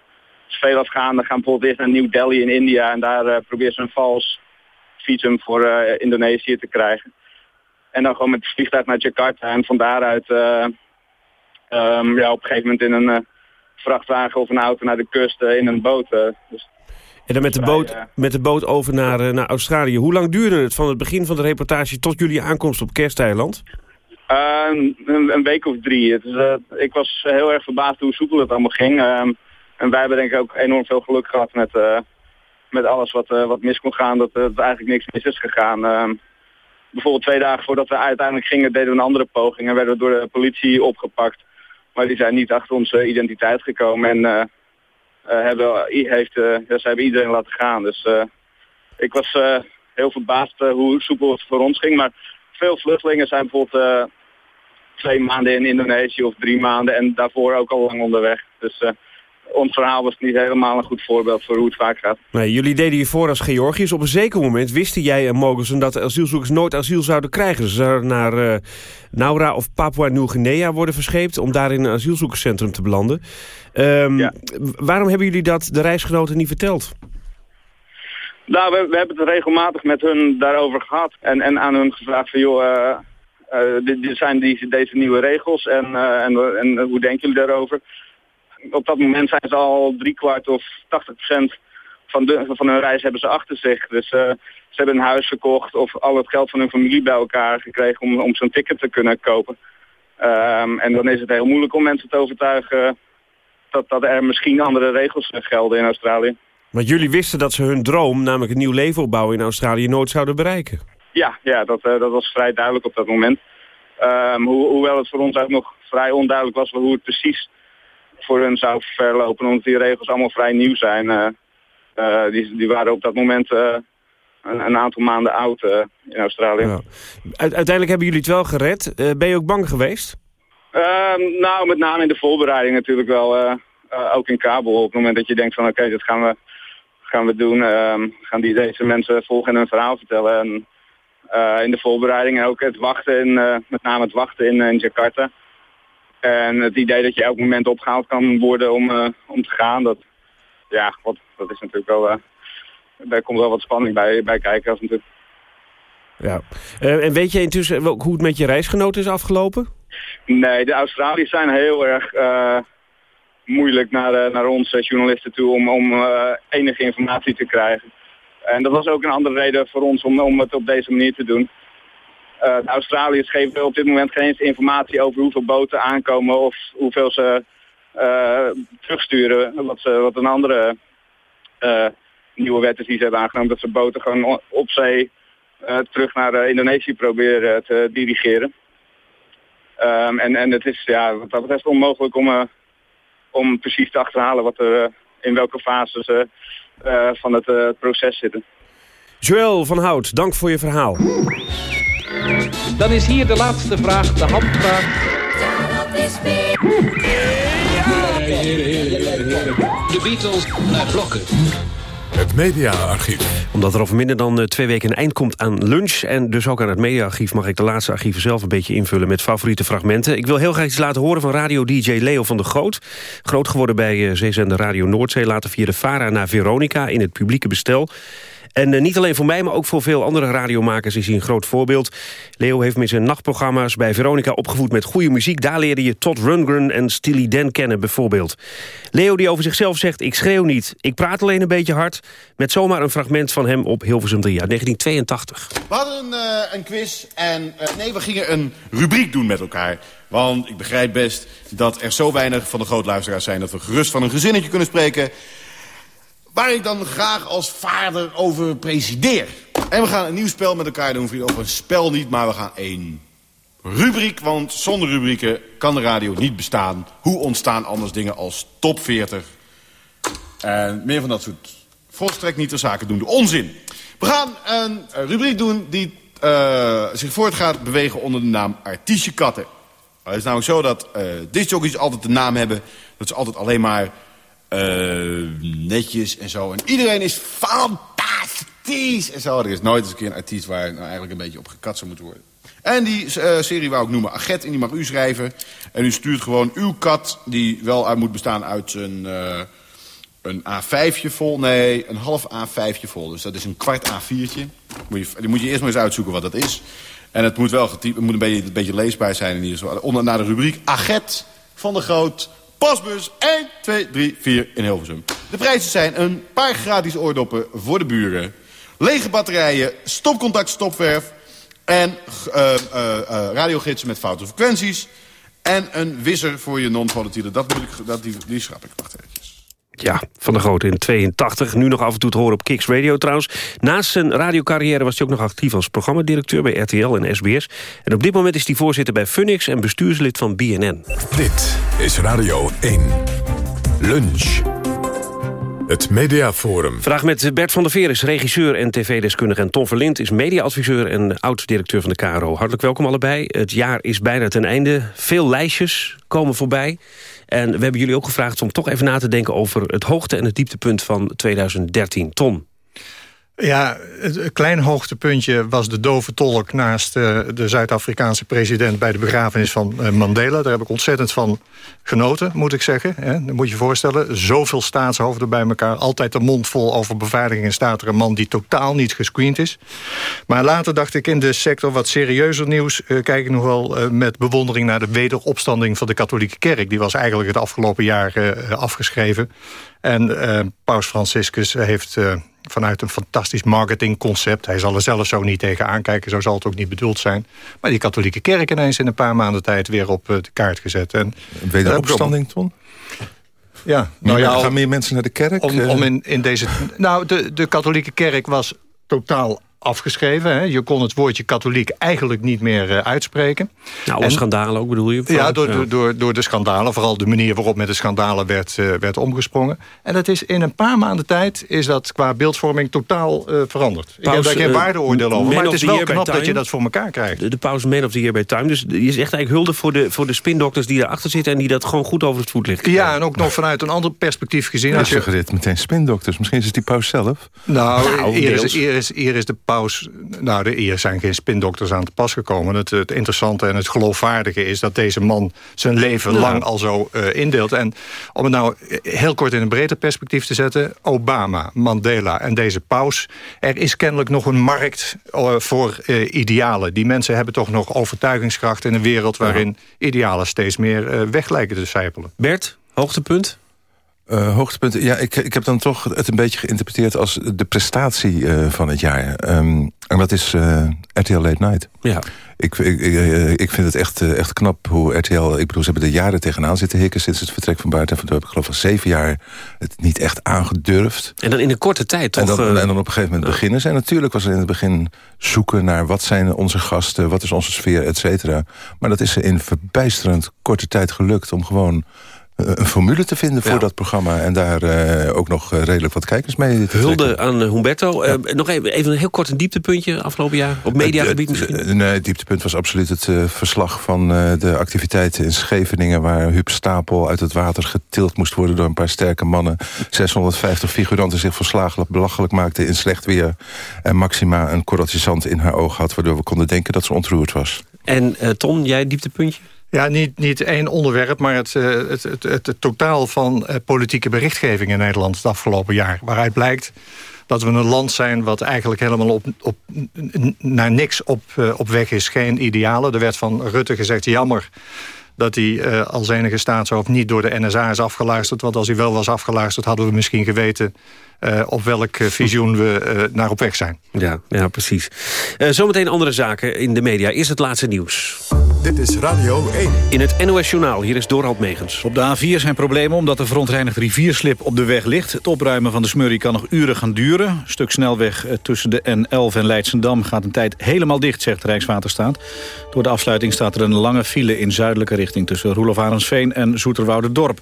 Dus veel afgaande gaan bijvoorbeeld eerst naar New Delhi in India en daar uh, proberen ze een vals visum voor Indonesië te krijgen. En dan gewoon met het vliegtuig naar Jakarta en van daaruit um, ja, op een gegeven moment in een vrachtwagen of een auto naar de kust in een boot. dus en dan met de boot, met de boot over naar, uh, naar Australië. Hoe lang duurde het van het begin van de reportage tot jullie aankomst op Kersteiland? Uh, een, een, week of drie. Het is, uh, ik was heel erg verbaasd hoe soepel het allemaal ging. en wij hebben denk ik ook enorm veel geluk gehad met, met alles wat, wat mis kon gaan. Dat er eigenlijk niks mis is gegaan. Ehm, bijvoorbeeld twee dagen voordat we uiteindelijk gingen deden we een andere poging. En werden we door de politie opgepakt. Maar die zijn niet achter onze identiteit gekomen. En hebben, heeft, uh, ze hebben iedereen laten gaan. Dus uh, ik was heel verbaasd hoe soepel het voor ons ging. Maar veel vluchtelingen zijn bijvoorbeeld twee maanden in Indonesië of drie maanden en daarvoor ook al lang onderweg. Dus ons verhaal was niet helemaal een goed voorbeeld voor hoe het vaak gaat. Nee, jullie deden je voor als Georgiërs. Op een zeker moment wisten jij en Mogelsen dat asielzoekers nooit asiel zouden krijgen. Ze zouden naar uh, Naura of Papua Nieuw-Guinea worden verscheept... om daar in een asielzoekerscentrum te belanden. Um, ja. Waarom hebben jullie dat de reisgenoten niet verteld? Nou, we, we, hebben het regelmatig met hun daarover gehad. En, en aan hun gevraagd van, joh, uh, uh, dit, dit zijn die, deze nieuwe regels en, en, en hoe denken jullie daarover? Op dat moment zijn ze al driekwart of 80 procent van, de, van hun reis hebben ze achter zich. Dus uh, ze hebben een huis verkocht of al het geld van hun familie bij elkaar gekregen om, om zo'n ticket te kunnen kopen. Um, en dan is het heel moeilijk om mensen te overtuigen dat, dat er misschien andere regels gelden in Australië. Want jullie wisten dat ze hun droom, namelijk een nieuw leven opbouwen in Australië, nooit zouden bereiken. Ja, ja dat, uh, dat was vrij duidelijk op dat moment. Um, ho hoewel het voor ons ook nog vrij onduidelijk was hoe het precies voor hun zou verlopen, omdat die regels allemaal vrij nieuw zijn. Uh, die, die waren op dat moment uh, een, een, aantal maanden oud in Australië. Ja. uiteindelijk hebben jullie het wel gered. ben je ook bang geweest? Ehm, nou, met name in de voorbereiding natuurlijk wel. ook in Kabel, op het moment dat je denkt van oké, okay, dit gaan we, gaan we doen. Ehm, gaan die, deze mensen volgen en hun verhaal vertellen. En, in de voorbereiding en ook het wachten, in, met name het wachten in, in Jakarta. En het idee dat je elk moment opgehaald kan worden om, uh, om te gaan, dat, ja, wat, dat is natuurlijk wel, uh, daar komt wel wat spanning bij, bij kijken. Als natuurlijk... Ja. Uh, en weet je intussen hoe het met je reisgenoot is afgelopen? Nee, de Australiërs zijn heel erg moeilijk naar, naar ons journalisten toe om, om enige informatie te krijgen. En dat was ook een andere reden voor ons om, om het op deze manier te doen. De Australiërs geven op dit moment geen informatie over hoeveel boten aankomen of hoeveel ze terugsturen. Wat, ze, wat een andere nieuwe wet is die ze hebben aangenomen. Dat ze boten gewoon op zee terug naar Indonesië proberen te dirigeren. Um, en, en het is ja, wat dat betreft onmogelijk om, om precies te achterhalen wat er in welke fase ze van het proces zitten. Joël van Hout, dank voor je verhaal. Dan is hier de laatste vraag, de handvraag. De Beatles naar blokken. Het mediaarchief. Omdat er over minder dan twee weken een eind komt aan lunch... en dus ook aan het mediaarchief mag ik de laatste archieven zelf een beetje invullen... met favoriete fragmenten. Ik wil heel graag iets laten horen van radio-dj Leo van der Groot. Groot geworden bij zeezender Radio Noordzee... later via de VARA naar Veronica in het publieke bestel. En uh, niet alleen voor mij, maar ook voor veel andere radiomakers is hij een groot voorbeeld. Leo heeft met zijn nachtprogramma's bij Veronica opgevoed met goede muziek. Daar leerde je Todd Rundgren en Steely Dan kennen bijvoorbeeld. Leo die over zichzelf zegt, ik schreeuw niet, ik praat alleen een beetje hard. Met zomaar een fragment van hem op Hilversum 3 uit 1982. We hadden een, uh, een quiz en uh, nee, we gingen een rubriek doen met elkaar. Want ik begrijp best dat er zo weinig van de grootluisteraars zijn... dat we gerust van een gezinnetje kunnen spreken waar ik dan graag als vader over presideer. En we gaan een nieuw spel met elkaar doen, vrienden. Of een spel niet, maar we gaan één rubriek. Want zonder rubrieken kan de radio niet bestaan. Hoe ontstaan anders dingen als top 40? En meer van dat soort volstrekt niet ter zaken doen. De onzin. We gaan een rubriek doen die uh, zich voort gaat bewegen onder de naam Artiestje Katten. Het is namelijk zo dat uh, discjockeys altijd de naam hebben... dat ze altijd alleen maar uh, netjes en zo. En iedereen is fantastisch en zo. Er is nooit eens een keer een artiest waar nou eigenlijk een beetje op gekat zou moeten worden. En die uh, serie wou ik noemen Aget en die mag u schrijven. En u stuurt gewoon uw kat, die wel uit moet bestaan uit een, uh, een A5'tje vol. Nee, een half A5'tje vol. Dus dat is een kwart A4'tje. Moet je, die moet je eerst maar eens uitzoeken wat dat is. En het moet wel getypt, het moet een beetje, leesbaar zijn in ieder. Onder, naar de rubriek Aget van de Groot Pasbus 1, 2, 3, 4 in Hilversum. De prijzen zijn een paar gratis oordoppen voor de buren. Lege batterijen, stopcontact stopverf... en uh, uh, uh, radiogidsen met foute frequenties... en een wisser voor je non-volatiele. Dat, dat die, die schrap ik. Wacht even. Ja, Van der Grote in 82. Nu nog af en toe te horen op Kicks Radio trouwens. Naast zijn radiocarrière was hij ook nog actief als programmadirecteur bij RTL en SBS. En op dit moment is hij voorzitter bij Funix en bestuurslid van BNN. Dit is Radio 1. Lunch. Het Mediaforum. Vandaag met Bert van der Veer regisseur en tv-deskundige... en Tom Verlind is mediaadviseur en oud-directeur van de KRO. Hartelijk welkom allebei. Het jaar is bijna ten einde. Veel lijstjes komen voorbij. En we hebben jullie ook gevraagd om toch even na te denken... over het hoogte- en het dieptepunt van 2013. Tom. Ja, het klein hoogtepuntje was de dove tolk... naast uh, de Zuid-Afrikaanse president bij de begrafenis van uh, Mandela. Daar heb ik ontzettend van genoten, moet ik zeggen. Dan moet je je voorstellen, zoveel staatshoofden bij elkaar... altijd de mond vol over beveiliging en staat er een man... die totaal niet gescreend is. Maar later dacht ik in de sector wat serieuzer nieuws... Uh, kijk ik nog wel met bewondering naar de wederopstanding van de katholieke kerk. Die was eigenlijk het afgelopen jaar afgeschreven. En paus Franciscus heeft vanuit een fantastisch marketingconcept. Hij zal er zelf zo niet tegen aankijken, zo zal het ook niet bedoeld zijn. Maar die katholieke kerk ineens in een paar maanden tijd weer op de kaart gezet. En, Wederopstanding, Ton? Ja, nou ja, gaan meer mensen naar de kerk? Om, om in, in deze, nou, de, de katholieke kerk was totaal afgeschreven. Hè. Je kon het woordje katholiek eigenlijk niet meer uh, uitspreken. Nou, en, schandalen ook bedoel je? Ja, door, ja. Door, door de schandalen. Vooral de manier waarop met de schandalen werd, uh, werd omgesprongen. En dat is in een paar maanden tijd is dat qua beeldvorming totaal uh, veranderd. Paus, Ik heb daar geen waardeoordeel over. Maar het is wel knap dat je dat voor elkaar krijgt. De, de paus Man of the Year bij Time. Dus je is echt eigenlijk hulde voor de, voor de spindokters die erachter zitten... en die dat gewoon goed over het voetlicht Ja, ja, en ook nog vanuit een ander perspectief gezien. Ja, als je suggereert meteen spindokters. Misschien is het die paus zelf. Nou, nou eer, is, eer, is, eer is de paus... Nou, hier zijn geen spindokters aan te pas gekomen. Het, het interessante en het geloofwaardige is dat deze man... zijn leven lang al zo uh, indeelt. En om het nou heel kort in een breder perspectief te zetten... Obama, Mandela en deze paus... er is kennelijk nog een markt uh, voor uh, idealen. Die mensen hebben toch nog overtuigingskracht in een wereld... waarin idealen steeds meer weg lijken te sijpelen. Bert, hoogtepunt? Uh, hoogtepunten, ja, ik, ik heb dan toch het een beetje geïnterpreteerd als de prestatie uh, van het jaar. Um, en dat is uh, RTL Late Night. Ja. Ik, ik, ik vind het echt, echt knap hoe RTL... Ik bedoel, ze hebben er jaren tegenaan zitten hikken... sinds het vertrek van Baart en van Dorp. Ik geloof al zeven jaar het niet echt aangedurfd. En dan in een korte tijd, toch? En dan, en dan op een gegeven moment beginnen ze. En natuurlijk was er in het begin zoeken naar... wat zijn onze gasten, wat is onze sfeer, et cetera. Maar dat is ze in verbijsterend korte tijd gelukt... om gewoon een formule te vinden voor dat programma. En daar uh, ook nog redelijk wat kijkers mee te Hulde trekken. aan Humberto. Ja. Uh, nog even, even een heel kort een dieptepuntje afgelopen jaar. Op mediagebied misschien? nee, het dieptepunt was absoluut het uh, verslag van de activiteiten in Scheveningen... waar Huub Stapel uit het water getild moest worden door een paar sterke mannen. 650 figuranten zich verslagen belachelijk maakten in slecht weer. En Maxima een corrotisant in haar oog had... waardoor we konden denken dat ze ontroerd was. En Ton, jij dieptepuntje? Ja, niet, niet één onderwerp, maar het, het, het, het, het totaal van politieke berichtgeving in Nederland het afgelopen jaar. Waaruit blijkt dat we een land zijn wat eigenlijk helemaal op, op, naar niks op, op weg is. Geen idealen. Er werd van Rutte gezegd, jammer dat hij als enige staatshoofd niet door de NSA is afgeluisterd. Want als hij wel was afgeluisterd, hadden we misschien geweten... Op welk visioen we naar op weg zijn. Ja, ja precies. zometeen andere zaken in de media. Eerst het laatste nieuws. Dit is Radio 1. In het NOS Journaal, hier is Dorald Megens. Op de A4 zijn problemen omdat de verontreinigd rivierslip op de weg ligt. Het opruimen van de smurrie kan nog uren gaan duren. Een stuk snelweg tussen de N11 en Leidsendam gaat een tijd helemaal dicht, zegt Rijkswaterstaat. Door de afsluiting staat er een lange file in zuidelijke richting... tussen Roelof Arendsveen en Zoeterwoude-dorp.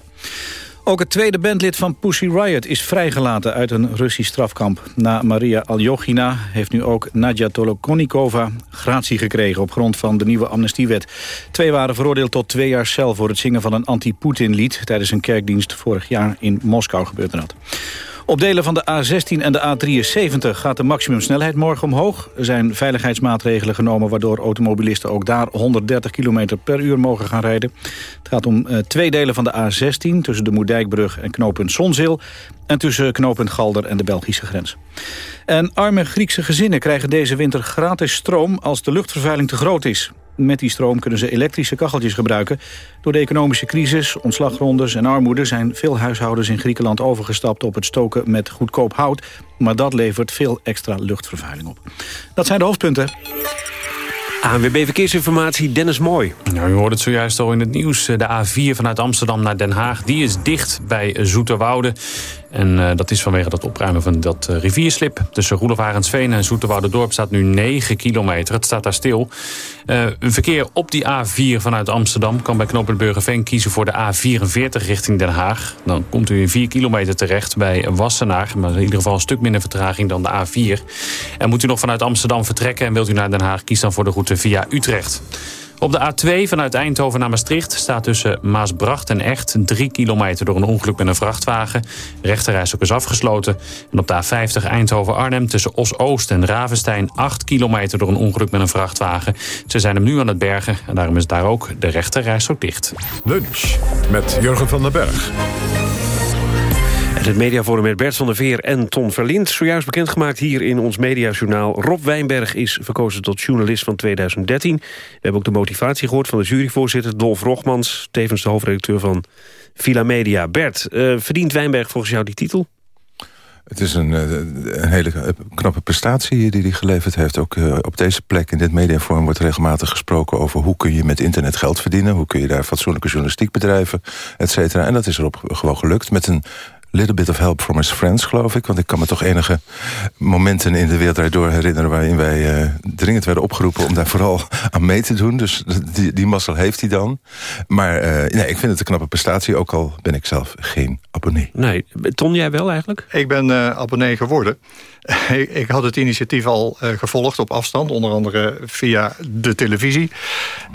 Ook het tweede bandlid van Pussy Riot is vrijgelaten uit een Russisch strafkamp. Na Maria Aljogina heeft nu ook Nadja Tolokonikova gratie gekregen op grond van de nieuwe amnestiewet. Twee waren veroordeeld tot twee jaar cel voor het zingen van een anti-Poetin-lied tijdens een kerkdienst vorig jaar in Moskou gebeurde dat. Op delen van de A16 en de A73 gaat de maximumsnelheid morgen omhoog. Er zijn veiligheidsmaatregelen genomen waardoor automobilisten ook daar 130 km per uur mogen gaan rijden. Het gaat om uh, twee delen van de A16 tussen de Moerdijkbrug en knooppunt Zonzeel en tussen knooppunt Galder en de Belgische grens. En arme Griekse gezinnen krijgen deze winter gratis stroom als de luchtvervuiling te groot is. Met die stroom kunnen ze elektrische kacheltjes gebruiken. Door de economische crisis, ontslagrondes en armoede... zijn veel huishoudens in Griekenland overgestapt op het stoken met goedkoop hout. Maar dat levert veel extra luchtvervuiling op. Dat zijn de hoofdpunten. ANWB Verkeersinformatie, Dennis Mooi. Nou, u hoort het zojuist al in het nieuws. De A4 vanuit Amsterdam naar Den Haag, die is dicht bij Zoeterwoude. En uh, dat is vanwege dat opruimen van dat uh, rivierslip. Tussen Roelof Arendsveen en Dorp staat nu 9 kilometer. Het staat daar stil. Uh, verkeer op die A4 vanuit Amsterdam kan bij knooppunt Burgerveen kiezen voor de A44 richting Den Haag. Dan komt u in 4 kilometer terecht bij Wassenaar. Maar in ieder geval een stuk minder vertraging dan de A4. En moet u nog vanuit Amsterdam vertrekken en wilt u naar Den Haag... kies dan voor de route via Utrecht. Op de A2 vanuit Eindhoven naar Maastricht staat tussen Maasbracht en Echt 3 kilometer door een ongeluk met een vrachtwagen. Rechterreis ook is afgesloten. En op de A50 Eindhoven-Arnhem tussen Os-Oost en Ravenstein 8 kilometer door een ongeluk met een vrachtwagen. Ze zijn hem nu aan het bergen en daarom is daar ook de rechterreis ook dicht. Lunch met Jurgen van den Berg. Het mediaforum met Bert van der Veer en Ton Verlind. Zojuist bekendgemaakt hier in ons mediajournaal. Rob Wijnberg is verkozen tot journalist van 2013. We hebben ook de motivatie gehoord van de juryvoorzitter Dolf Rogmans... tevens de hoofdredacteur van Villa Media. Bert, uh, verdient Wijnberg volgens jou die titel? Het is een, een, hele knappe prestatie die hij geleverd heeft. Ook uh, op deze plek in dit mediaforum wordt regelmatig gesproken over... hoe kun je met internet geld verdienen, hoe kun je daar fatsoenlijke journalistiek bedrijven, et cetera. En dat is erop gewoon gelukt met een little bit of help from his friends, geloof ik. Want ik kan me toch enige momenten in de wereld door herinneren... waarin wij uh, dringend werden opgeroepen om daar <laughs> vooral aan mee te doen. Dus die, die mazzel heeft hij dan. Maar uh, nee, ik vind het een knappe prestatie, ook al ben ik zelf geen abonnee. Nee, Ton, jij wel eigenlijk? Ik ben uh, abonnee geworden. <laughs> ik, ik, had het initiatief al uh, gevolgd op afstand, onder andere via de televisie.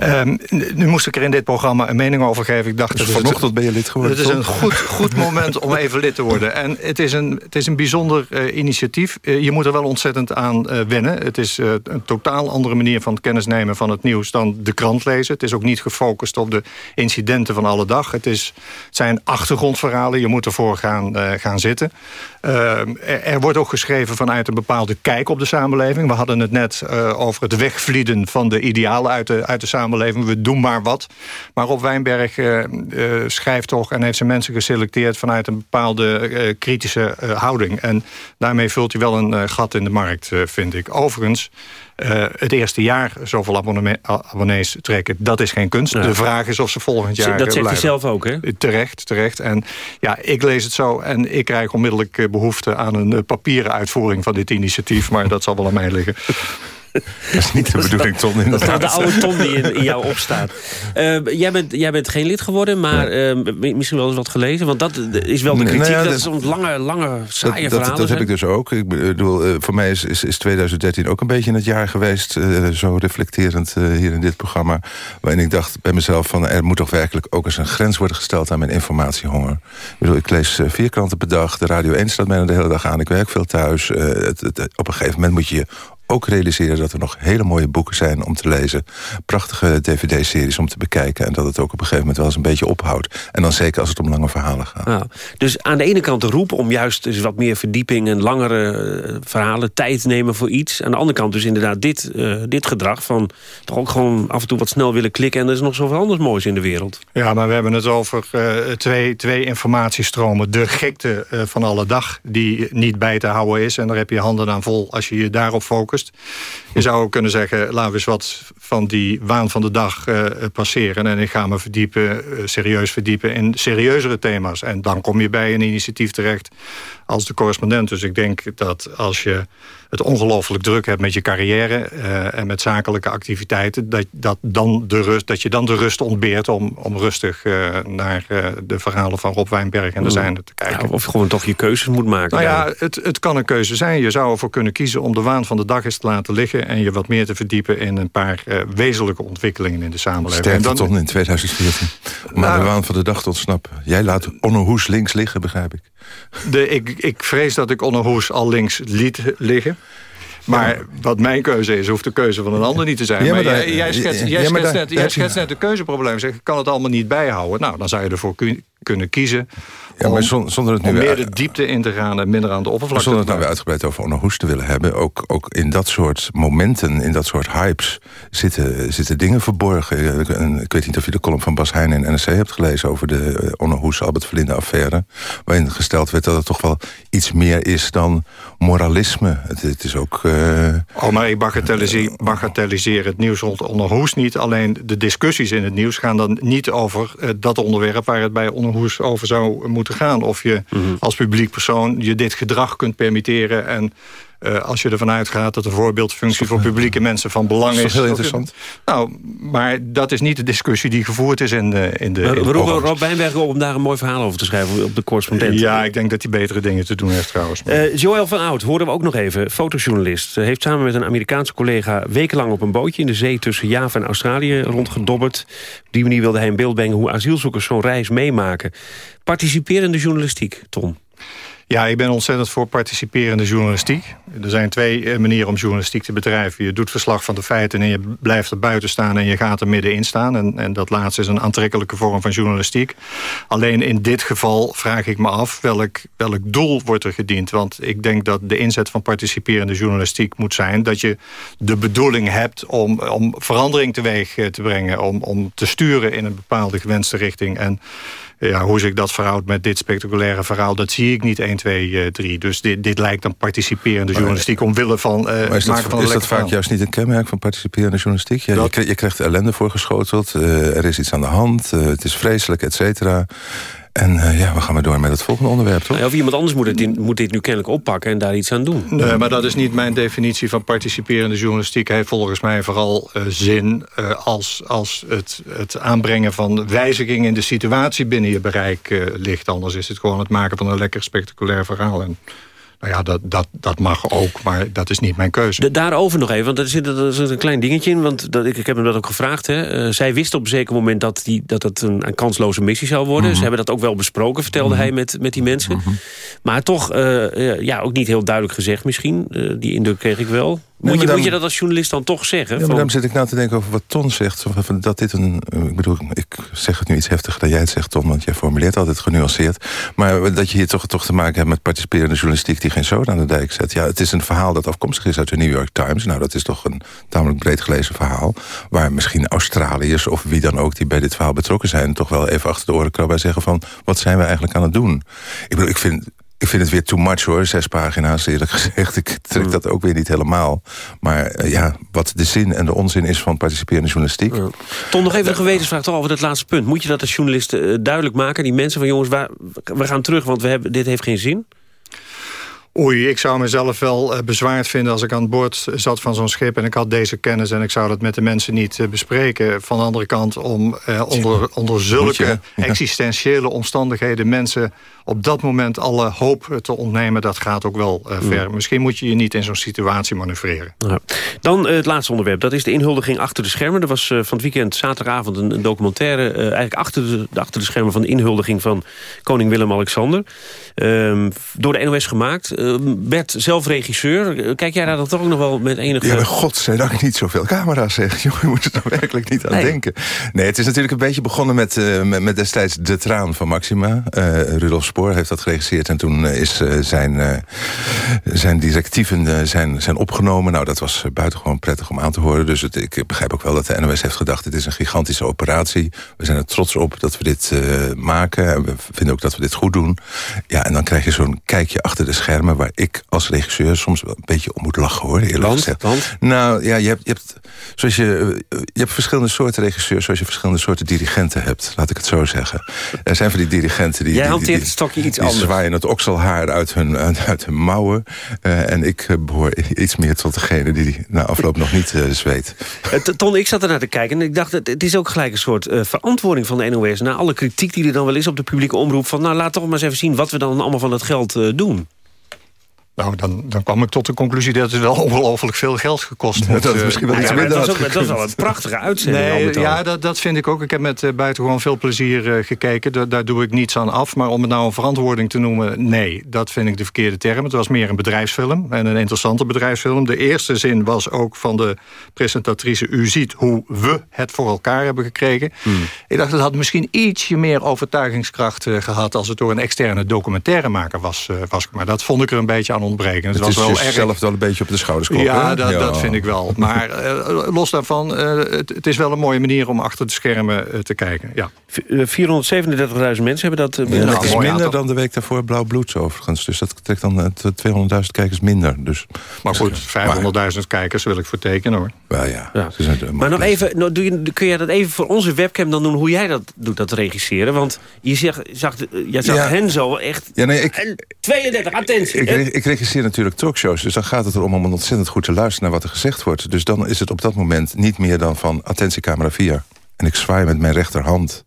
Um, nu moest ik er in dit programma een mening over geven. Ik dacht, dus vanochtend ben je lid geworden. Het is een goed, goed moment om even lid te worden. En het is een, het is een bijzonder uh, initiatief. Uh, je moet er wel ontzettend aan wennen. Het is een totaal andere manier van het kennis nemen van het nieuws dan de krant lezen. Het is ook niet gefocust op de incidenten van alle dag. Het, is, het zijn achtergrondverhalen. Je moet ervoor gaan, gaan zitten. Ehm, er wordt ook geschreven vanuit een bepaalde kijk op de samenleving. We hadden het net uh, over het wegvlieden van de idealen uit de, uit de samenleving. We doen maar wat. Maar Rob Wijnberg uh, uh, schrijft toch en heeft zijn mensen geselecteerd... vanuit een bepaalde kritische houding. En daarmee vult hij wel een gat in de markt, vind ik. Overigens... Uh, het eerste jaar zoveel abonnees trekken, dat is geen kunst. Ja. De vraag is of ze volgend jaar Dat zegt hij zelf ook, hè? Terecht, terecht. En ja, ik lees het zo en ik krijg onmiddellijk behoefte aan een papieren uitvoering van dit initiatief. Maar dat zal wel aan mij liggen. Dat is niet de bedoeling, Ton. Dat is de oude Ton die in, in jou opstaat. Uh, jij, bent, jij bent geen lid geworden, maar uh, misschien wel eens wat gelezen. Want dat is wel de kritiek. Nou ja, dat, dat is lange, lange, saaie dat, verhalen. Dat, dat heb ik dus ook. Ik bedoel, uh, voor mij is, is, is, 2013 ook een beetje het jaar geweest... zo reflecterend hier in dit programma. Waarin ik dacht bij mezelf van... er moet toch werkelijk ook eens een grens worden gesteld aan mijn informatiehonger. Ik bedoel, ik lees vier kranten per dag. De Radio 1 staat mij de hele dag aan. Ik werk veel thuis. Het, het, op een gegeven moment moet je je ook realiseren dat er nog hele mooie boeken zijn om te lezen. Prachtige dvd-series om te bekijken. En dat het ook op een gegeven moment wel eens een beetje ophoudt. En dan zeker als het om lange verhalen gaat. Nou, dus aan de ene kant de roep om juist dus wat meer verdieping... en langere verhalen, tijd nemen voor iets. Aan de andere kant dus inderdaad dit, uh, dit gedrag van... toch ook gewoon af en toe wat snel willen klikken... en er is nog zoveel anders moois in de wereld. Ja, maar we hebben het over uh, twee, twee informatiestromen. De gekte uh, van alle dag die niet bij te houden is. En daar heb je handen aan vol als je je daarop focust. Je zou ook kunnen zeggen, laten we eens wat van die waan van de dag uh, passeren. En ik ga me verdiepen, uh, serieus verdiepen in serieuzere thema's. En dan kom je bij een initiatief terecht als de correspondent. Dus ik denk dat als je het ongelooflijk druk hebt met je carrière... Uh, en met zakelijke activiteiten... Dat, dat, dan de rust, dat je dan de rust ontbeert om, om rustig naar de verhalen van Rob Wijnberg en de zijnde te kijken. Ja, of gewoon toch je keuzes moet maken. Nou ja, het, het kan een keuze zijn. Je zou ervoor kunnen kiezen om de waan van de dag eens te laten liggen... en je wat meer te verdiepen in een paar wezenlijke ontwikkelingen in de samenleving. Sterkte dan... tot in 2014. Maar nou, de waan van de dag te ontsnappen. Jij laat Onno Hoes links liggen, begrijp ik. De, ik, ik vrees dat ik Onno Hoes al links liet liggen. Maar wat mijn keuze is, hoeft de keuze van een ander niet te zijn. Ja, maar, maar jij, jij schetst, jij ja, schetst, net, jij schetst net een keuzeprobleem. Zeg, ik kan het allemaal niet bijhouden. Nou, dan zou je ervoor kun, kunnen kiezen... Ja, maar zonder het nu om meer de diepte in te gaan en minder aan de oppervlakte. Zonder het nou weer uitgebreid over Onno Hoes te willen hebben. Ook, ook in dat soort momenten, in dat soort hypes... zitten, zitten dingen verborgen. Ik weet niet of je de column van Bas Heijn in NRC hebt gelezen... over de Onno Hoes-Albert Verlinde affaire. Waarin gesteld werd dat het toch wel iets meer is dan moralisme. Het, het is ook... Uh... Oh, maar ik bagatelliseer, bagatelliseer het nieuws rond Onno Hoes niet. Alleen de discussies in het nieuws gaan dan niet over dat onderwerp... waar het bij Onno Hoes over zou moeten gaan. Of je mm -hmm. als publiek persoon je dit gedrag kunt permitteren... en uh, als je ervan uitgaat dat de voorbeeldfunctie voor publieke mensen van belang is. Dat is heel interessant. Nou, maar dat is niet de discussie die gevoerd is in de in de. We roepen Rob Wijnberg op om daar een mooi verhaal over te schrijven op de correspondent. Ja, ik denk dat hij betere dingen te doen heeft trouwens. Uh, Joël van Oud, hoorden we ook nog even, fotojournalist. heeft samen met een Amerikaanse collega wekenlang op een bootje in de zee tussen Java en Australië rondgedobberd. Op die manier wilde hij een beeld brengen hoe asielzoekers zo'n reis meemaken. Participerende journalistiek, Tom. Ja, ik ben ontzettend voor participerende journalistiek. Er zijn twee manieren om journalistiek te bedrijven. Je doet verslag van de feiten en je blijft er buiten staan... en je gaat er middenin staan. En, en dat laatste is een aantrekkelijke vorm van journalistiek. Alleen in dit geval vraag ik me af welk, welk doel wordt er gediend. Want ik denk dat de inzet van participerende journalistiek moet zijn... dat je de bedoeling hebt om, om verandering teweeg te brengen... Om, om te sturen in een bepaalde gewenste richting... En ja, hoe zich dat verhoudt met dit spectaculaire verhaal... dat zie ik niet 1, 2, 3. Dus dit, dit lijkt dan participerende journalistiek... omwille van uh, maar is dat, van is dat vaak juist niet een kenmerk van participerende journalistiek? Ja, je, krijgt, je krijgt ellende voorgeschoteld, uh, er is iets aan de hand... Uh, het is vreselijk, et cetera... En uh, ja, we gaan maar door met het volgende onderwerp, toch? Ja, of iemand anders moet, het moet dit nu kennelijk oppakken en daar iets aan doen. Nee, maar dat is niet mijn definitie van participerende journalistiek. Heeft volgens mij vooral uh, zin uh, als, als het, het aanbrengen van wijzigingen in de situatie binnen je bereik ligt. Anders is het gewoon het maken van een lekker spectaculair verhaal. En Nou ja, dat, dat, dat mag ook, maar dat is niet mijn keuze. De, daarover nog even, want er zit, er zit een klein dingetje in. Want dat, ik, ik heb hem dat ook gevraagd. Hè. Uh, zij wist op een zeker moment dat, die, dat het een, een kansloze missie zou worden. Mhm. Ze hebben dat ook wel besproken, vertelde Mhm. hij met, met die mensen. Maar toch, uh, ja, ook niet heel duidelijk gezegd misschien. Uh, die indruk kreeg ik wel. Moet, je, dan- moet je dat als journalist dan toch zeggen? Ja, Van- daarom zit ik nou te denken over wat Ton zegt. Dat dit een, ik bedoel, ik zeg het nu iets heftiger dan jij het zegt, Ton... want jij formuleert altijd genuanceerd. Maar dat je hier toch, toch te maken hebt met participerende journalistiek... die geen zoden aan de dijk zet. Ja, het is een verhaal dat afkomstig is uit de New York Times. Nou, dat is toch een tamelijk breed gelezen verhaal... waar misschien Australiërs of wie dan ook die bij dit verhaal betrokken zijn... toch wel even achter de oren krabben en zeggen van... wat zijn we eigenlijk aan het doen? Ik bedoel, ik vind... Ik vind het weer too much hoor, zes pagina's eerlijk gezegd. Ik trek dat ook weer niet helemaal. Maar eh, ja, wat de zin en de onzin is van participerende journalistiek... Ton, nog even een gewetensvraag toch over dat laatste punt. Moet je dat als journalist eh, duidelijk maken? Die mensen van jongens, waar, we gaan terug, want we hebben, dit heeft geen zin? Oei, ik zou mezelf wel eh, bezwaard vinden als ik aan boord zat van zo'n schip... en ik had deze kennis en ik zou dat met de mensen niet eh, bespreken. Van de andere kant, om eh, onder, onder zulke existentiële omstandigheden... mensen op dat moment alle hoop te ontnemen, dat gaat ook wel eh, ver. Misschien moet je je niet in zo'n situatie manoeuvreren. Ja. Dan eh, het laatste onderwerp, dat is de inhuldiging achter de schermen. Er was eh, van het weekend zaterdagavond een, een documentaire... eh, eigenlijk achter de, de- achter de schermen van de inhuldiging van koning Willem-Alexander. Ehm, door de NOS gemaakt. Eh, Bert, zelf regisseur. Eh, Kijk jij daar dan toch ook nog wel met enige... Ja, godzijdank niet zoveel camera's, zeg. <laughs> Je moet er dan werkelijk niet aan Nee. denken. Nee, het is natuurlijk een beetje begonnen met, eh, met, destijds De Traan van Maxima. Rudolf Spoor heeft dat geregisseerd en toen is zijn, zijn directieven zijn, zijn opgenomen. Nou, dat was buitengewoon prettig om aan te horen. Dus het, ik begrijp ook wel dat de NOS heeft gedacht... dit is een gigantische operatie. We zijn er trots op dat we dit maken. En we vinden ook dat we dit goed doen. Ja, en dan krijg je zo'n kijkje achter de schermen... waar ik als regisseur soms wel een beetje om moet lachen, hoor. Eerlijk Want? gezegd. Want? Nou, ja, je hebt, je hebt, zoals je, je hebt verschillende soorten regisseurs... zoals je verschillende soorten dirigenten hebt, laat ik het zo zeggen. Er zijn van die dirigenten die... Jij die- hanteert die, het stokje iets die anders. zwaaien het okselhaar uit hun, <laughs> uit, hun mouwen. Eh, en ik eh, behoor iets meer tot degene die na afloop nog niet eh, zweet. Ton, ik zat er naar te kijken en ik dacht... het, is ook gelijk een soort verantwoording van de NOS... na alle kritiek die er dan wel is op de publieke omroep... van nou, laat toch maar eens even zien wat we dan allemaal van dat geld doen. Nou, dan, dan kwam ik tot de conclusie dat het wel <laughs> ongelooflijk veel geld gekost heeft. dat is misschien wel Eh, iets Ja, minder dat, was ook, dat was wel een prachtige uitzending. al Nee, ja, dat, dat vind ik ook. Ik heb met uh, buitengewoon veel plezier eh, gekeken. Da- daar doe ik niets aan af. Maar om het nou een verantwoording te noemen... nee, dat vind ik de verkeerde term. Het was meer een bedrijfsfilm. En een interessante bedrijfsfilm. De eerste zin was ook van de presentatrice... u ziet hoe we het voor elkaar hebben gekregen. Ik dacht, het had misschien ietsje meer overtuigingskracht eh, gehad... als het door een externe documentairemaker was, eh, was. Maar dat vond ik er een beetje aan ontbreken. Het, Het was is wel erg... jezelf wel een beetje op de schouders kloppen. Ja, dat, dat vind ik wel. Maar eh, los daarvan, eh, het, het is wel een mooie manier om achter de schermen eh, te kijken. Ja. V- eh, 437.000 mensen hebben dat... Ja, dat is minder aantal. dan de week daarvoor Blauw Bloed overigens. Dus dat trekt dan eh, 200.000 kijkers minder. Dus, Maar goed, 500.000 kijkers wil ik voor tekenen hoor. Ja. Ja. Maar nog even, nou, doe je, kun jij dat even voor onze webcam dan doen... hoe jij dat doet, dat regisseren? Want je zag, zag, jij zag Ja. hen zo echt... Ja, nee, ik, En 32, attentie! Ik, re- ik regisseer natuurlijk talkshows, dus dan gaat het erom om ontzettend goed te luisteren naar wat er gezegd wordt. Dus dan is het op dat moment niet meer dan van attentiecamera 4. En ik zwaai met mijn rechterhand.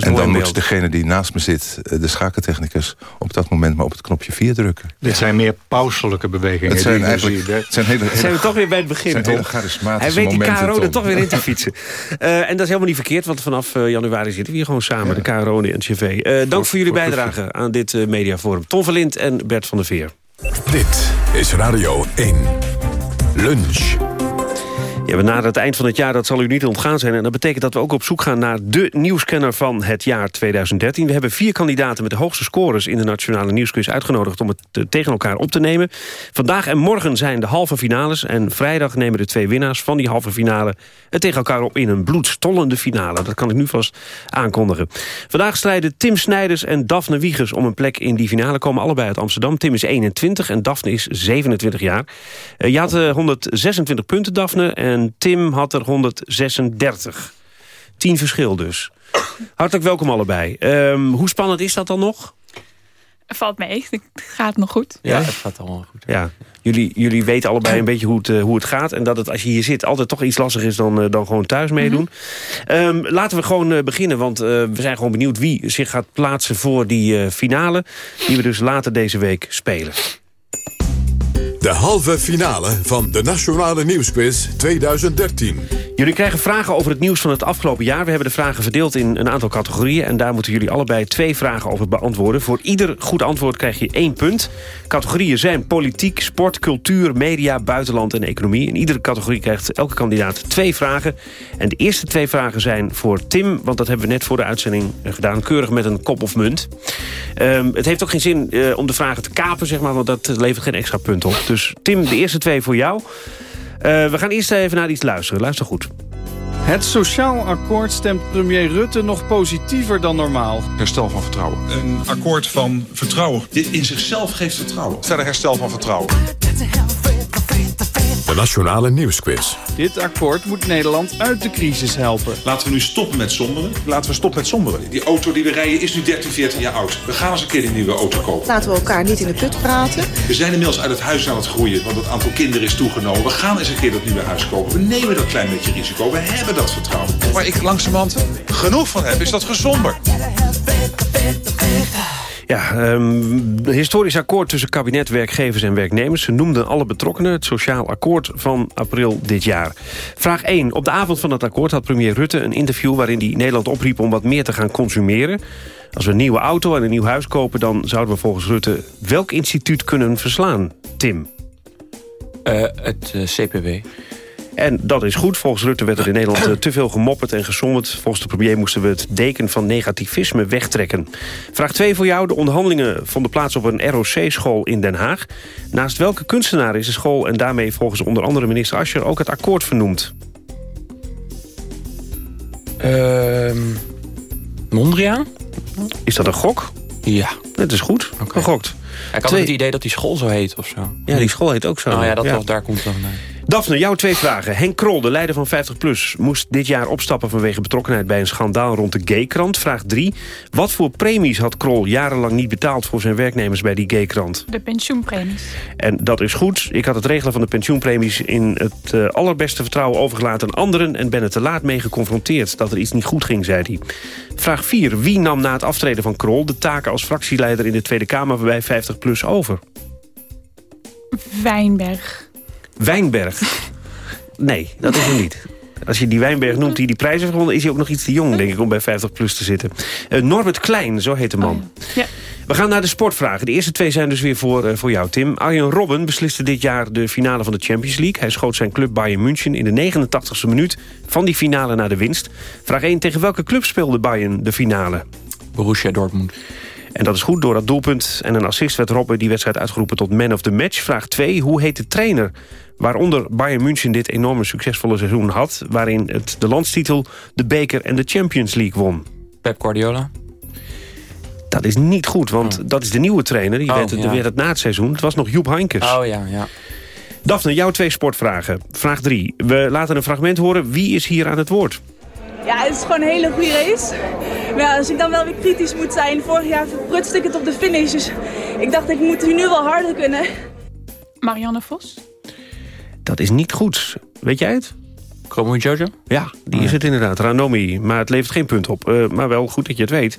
En dan moet degene die naast me zit, eh, de schakeltechnicus, op dat moment maar op het knopje 4 drukken. Dit zijn meer pauselijke bewegingen. Het zijn die je eigenlijk het zijn hele, hele, Zijn we toch weer bij het begin, zijn hele charismatische Hij weet die KRO er toch weer in te fietsen. <laughs> Eh, en dat is helemaal niet verkeerd, want vanaf eh, januari zitten we hier gewoon samen. De KRO en de NCV. Eh, dank voor jullie bijdrage aan dit mediaforum. Tom Verlind en Bert van der Veer. Dit is Radio 1. Lunch. Ja, we naderen het eind van het jaar, dat zal u niet ontgaan zijn. En dat betekent dat we ook op zoek gaan naar de nieuwscanner van het jaar 2013. We hebben vier kandidaten met de hoogste scores in de Nationale Nieuwsquiz uitgenodigd om het eh, tegen elkaar op te nemen. Vandaag en morgen zijn de halve finales. En vrijdag nemen de twee winnaars van die halve finale het tegen elkaar op in een bloedstollende finale. Dat kan ik nu vast aankondigen. Vandaag strijden Tim Snijders en Daphne Wiegers om een plek in die finale. Komen allebei uit Amsterdam. Tim is 21 en Daphne is 27 jaar. Eh, je had eh, 126 punten, Daphne. En Tim had er 136. 10 verschil dus. Hartelijk welkom allebei. Ehm, hoe spannend is dat dan nog? Valt mee, het gaat nog goed. Ja, het gaat allemaal goed. Ja, jullie, jullie weten allebei een beetje hoe het, eh, hoe het gaat. En dat het als je hier zit altijd toch iets lastiger is dan, eh, dan gewoon thuis meedoen. Ehm, laten we gewoon eh, beginnen, want eh, we zijn gewoon benieuwd wie zich gaat plaatsen voor die eh, finale. Die we dus later deze week spelen. De halve finale van de Nationale Nieuwsquiz 2013. Jullie krijgen vragen over het nieuws van het afgelopen jaar. We hebben de vragen verdeeld in een aantal categorieën... en daar moeten jullie allebei twee vragen over beantwoorden. Voor ieder goed antwoord krijg je één punt. Categorieën zijn politiek, sport, cultuur, media, buitenland en economie. In iedere categorie krijgt elke kandidaat twee vragen. En de eerste twee vragen zijn voor Tim... want dat hebben we net voor de uitzending gedaan. Keurig met een kop of munt. Ehm, het heeft ook geen zin eh, om de vragen te kapen, zeg maar... want dat levert geen extra punt op. Dus Tim, de eerste twee voor jou... Uh, we gaan eerst even naar iets luisteren. Luister goed. Het sociaal akkoord stemt premier Rutte nog positiever dan normaal. Herstel van vertrouwen. Een akkoord van vertrouwen. Dit in zichzelf geeft vertrouwen. Verder herstel van vertrouwen. De Nationale Nieuwsquiz. Dit akkoord moet Nederland uit de crisis helpen. Laten we nu stoppen met somberen. Laten we stoppen met somberen. Die auto die we rijden is nu 13, 14 jaar oud. We gaan eens een keer een nieuwe auto kopen. Laten we elkaar niet in de put praten. We zijn inmiddels uit het huis aan het groeien, want het aantal kinderen is toegenomen. We gaan eens een keer dat nieuwe huis kopen. We nemen dat klein beetje risico. We hebben dat vertrouwen. Waar ik langzamerhand genoeg van heb, is dat gezonder. Ja, um, historisch akkoord tussen kabinet, werkgevers en werknemers. Ze noemden alle betrokkenen het sociaal akkoord van april dit jaar. Vraag 1. Op de avond van het akkoord had premier Rutte een interview... waarin hij Nederland opriep om wat meer te gaan consumeren. Als we een nieuwe auto en een nieuw huis kopen... dan zouden we volgens Rutte welk instituut kunnen verslaan? Tim? Uh, het uh, CPW. En dat is goed. Volgens Rutte werd er in Nederland eh, te veel gemopperd en gesommerd. Volgens de premier moesten we het deken van negativisme wegtrekken. Vraag 2 voor jou. De onderhandelingen vonden plaats op een ROC-school in Den Haag. Naast welke kunstenaar is de school en daarmee volgens onder andere minister Ascher ook het akkoord vernoemd? Uh, Mondriaan? Is dat een gok? Ja. Dat is goed. Okay. Gegokt. Ik had Twee... het idee dat die school zo heet of zo. Ja, die school heet ook zo. Nou ja, dat ja. Was, daar komt het vandaan. Daphne, jouw twee vragen. Henk Krol, de leider van 50PLUS... moest dit jaar opstappen vanwege betrokkenheid bij een schandaal rond de gaykrant. Vraag 3. Wat voor premies had Krol jarenlang niet betaald... voor zijn werknemers bij die gaykrant? De pensioenpremies. En dat is goed. Ik had het regelen van de pensioenpremies... in het uh, allerbeste vertrouwen overgelaten aan anderen... en ben er te laat mee geconfronteerd dat er iets niet goed ging, zei hij. Vraag 4. Wie nam na het aftreden van Krol... de taken als fractieleider in de Tweede Kamer bij 50PLUS over? Wijnberg. Wijnberg. Nee, dat is hem niet. Als je die Wijnberg noemt die die prijs heeft gewonnen... is hij ook nog iets te jong, denk ik, om bij 50PLUS te zitten. Uh, Norbert Klein, zo heet de man. Ja. We gaan naar de sportvragen. De eerste twee zijn dus weer voor, uh, voor jou, Tim. Arjen Robben besliste dit jaar de finale van de Champions League. Hij schoot zijn club Bayern München in de 89e minuut... van die finale naar de winst. Vraag 1. Tegen welke club speelde Bayern de finale? Borussia Dortmund. En dat is goed, door dat doelpunt en een assist werd Robben die wedstrijd uitgeroepen tot man of the match. Vraag 2, hoe heet de trainer waaronder Bayern München dit enorme succesvolle seizoen had... waarin het de landstitel, de beker en de Champions League won? Pep Guardiola? Dat is niet goed, want oh. dat is de nieuwe trainer. Die oh, werd, ja. werd het na het seizoen. Het was nog Joep Heinkes. Oh ja, ja. Daphne, jouw twee sportvragen. Vraag 3. We laten een fragment horen. Wie is hier aan het woord? Ja, het is gewoon een hele goede race. Maar ja, als ik dan wel weer kritisch moet zijn... Vorig jaar verprutste ik het op de finish. Dus ik dacht, ik moet nu wel harder kunnen. Marianne Vos? Dat is niet goed. Weet jij het? Chromo Jojo? Ja, die is het inderdaad. Ranomi. Maar het levert geen punt op. Uh, maar wel goed dat je het weet.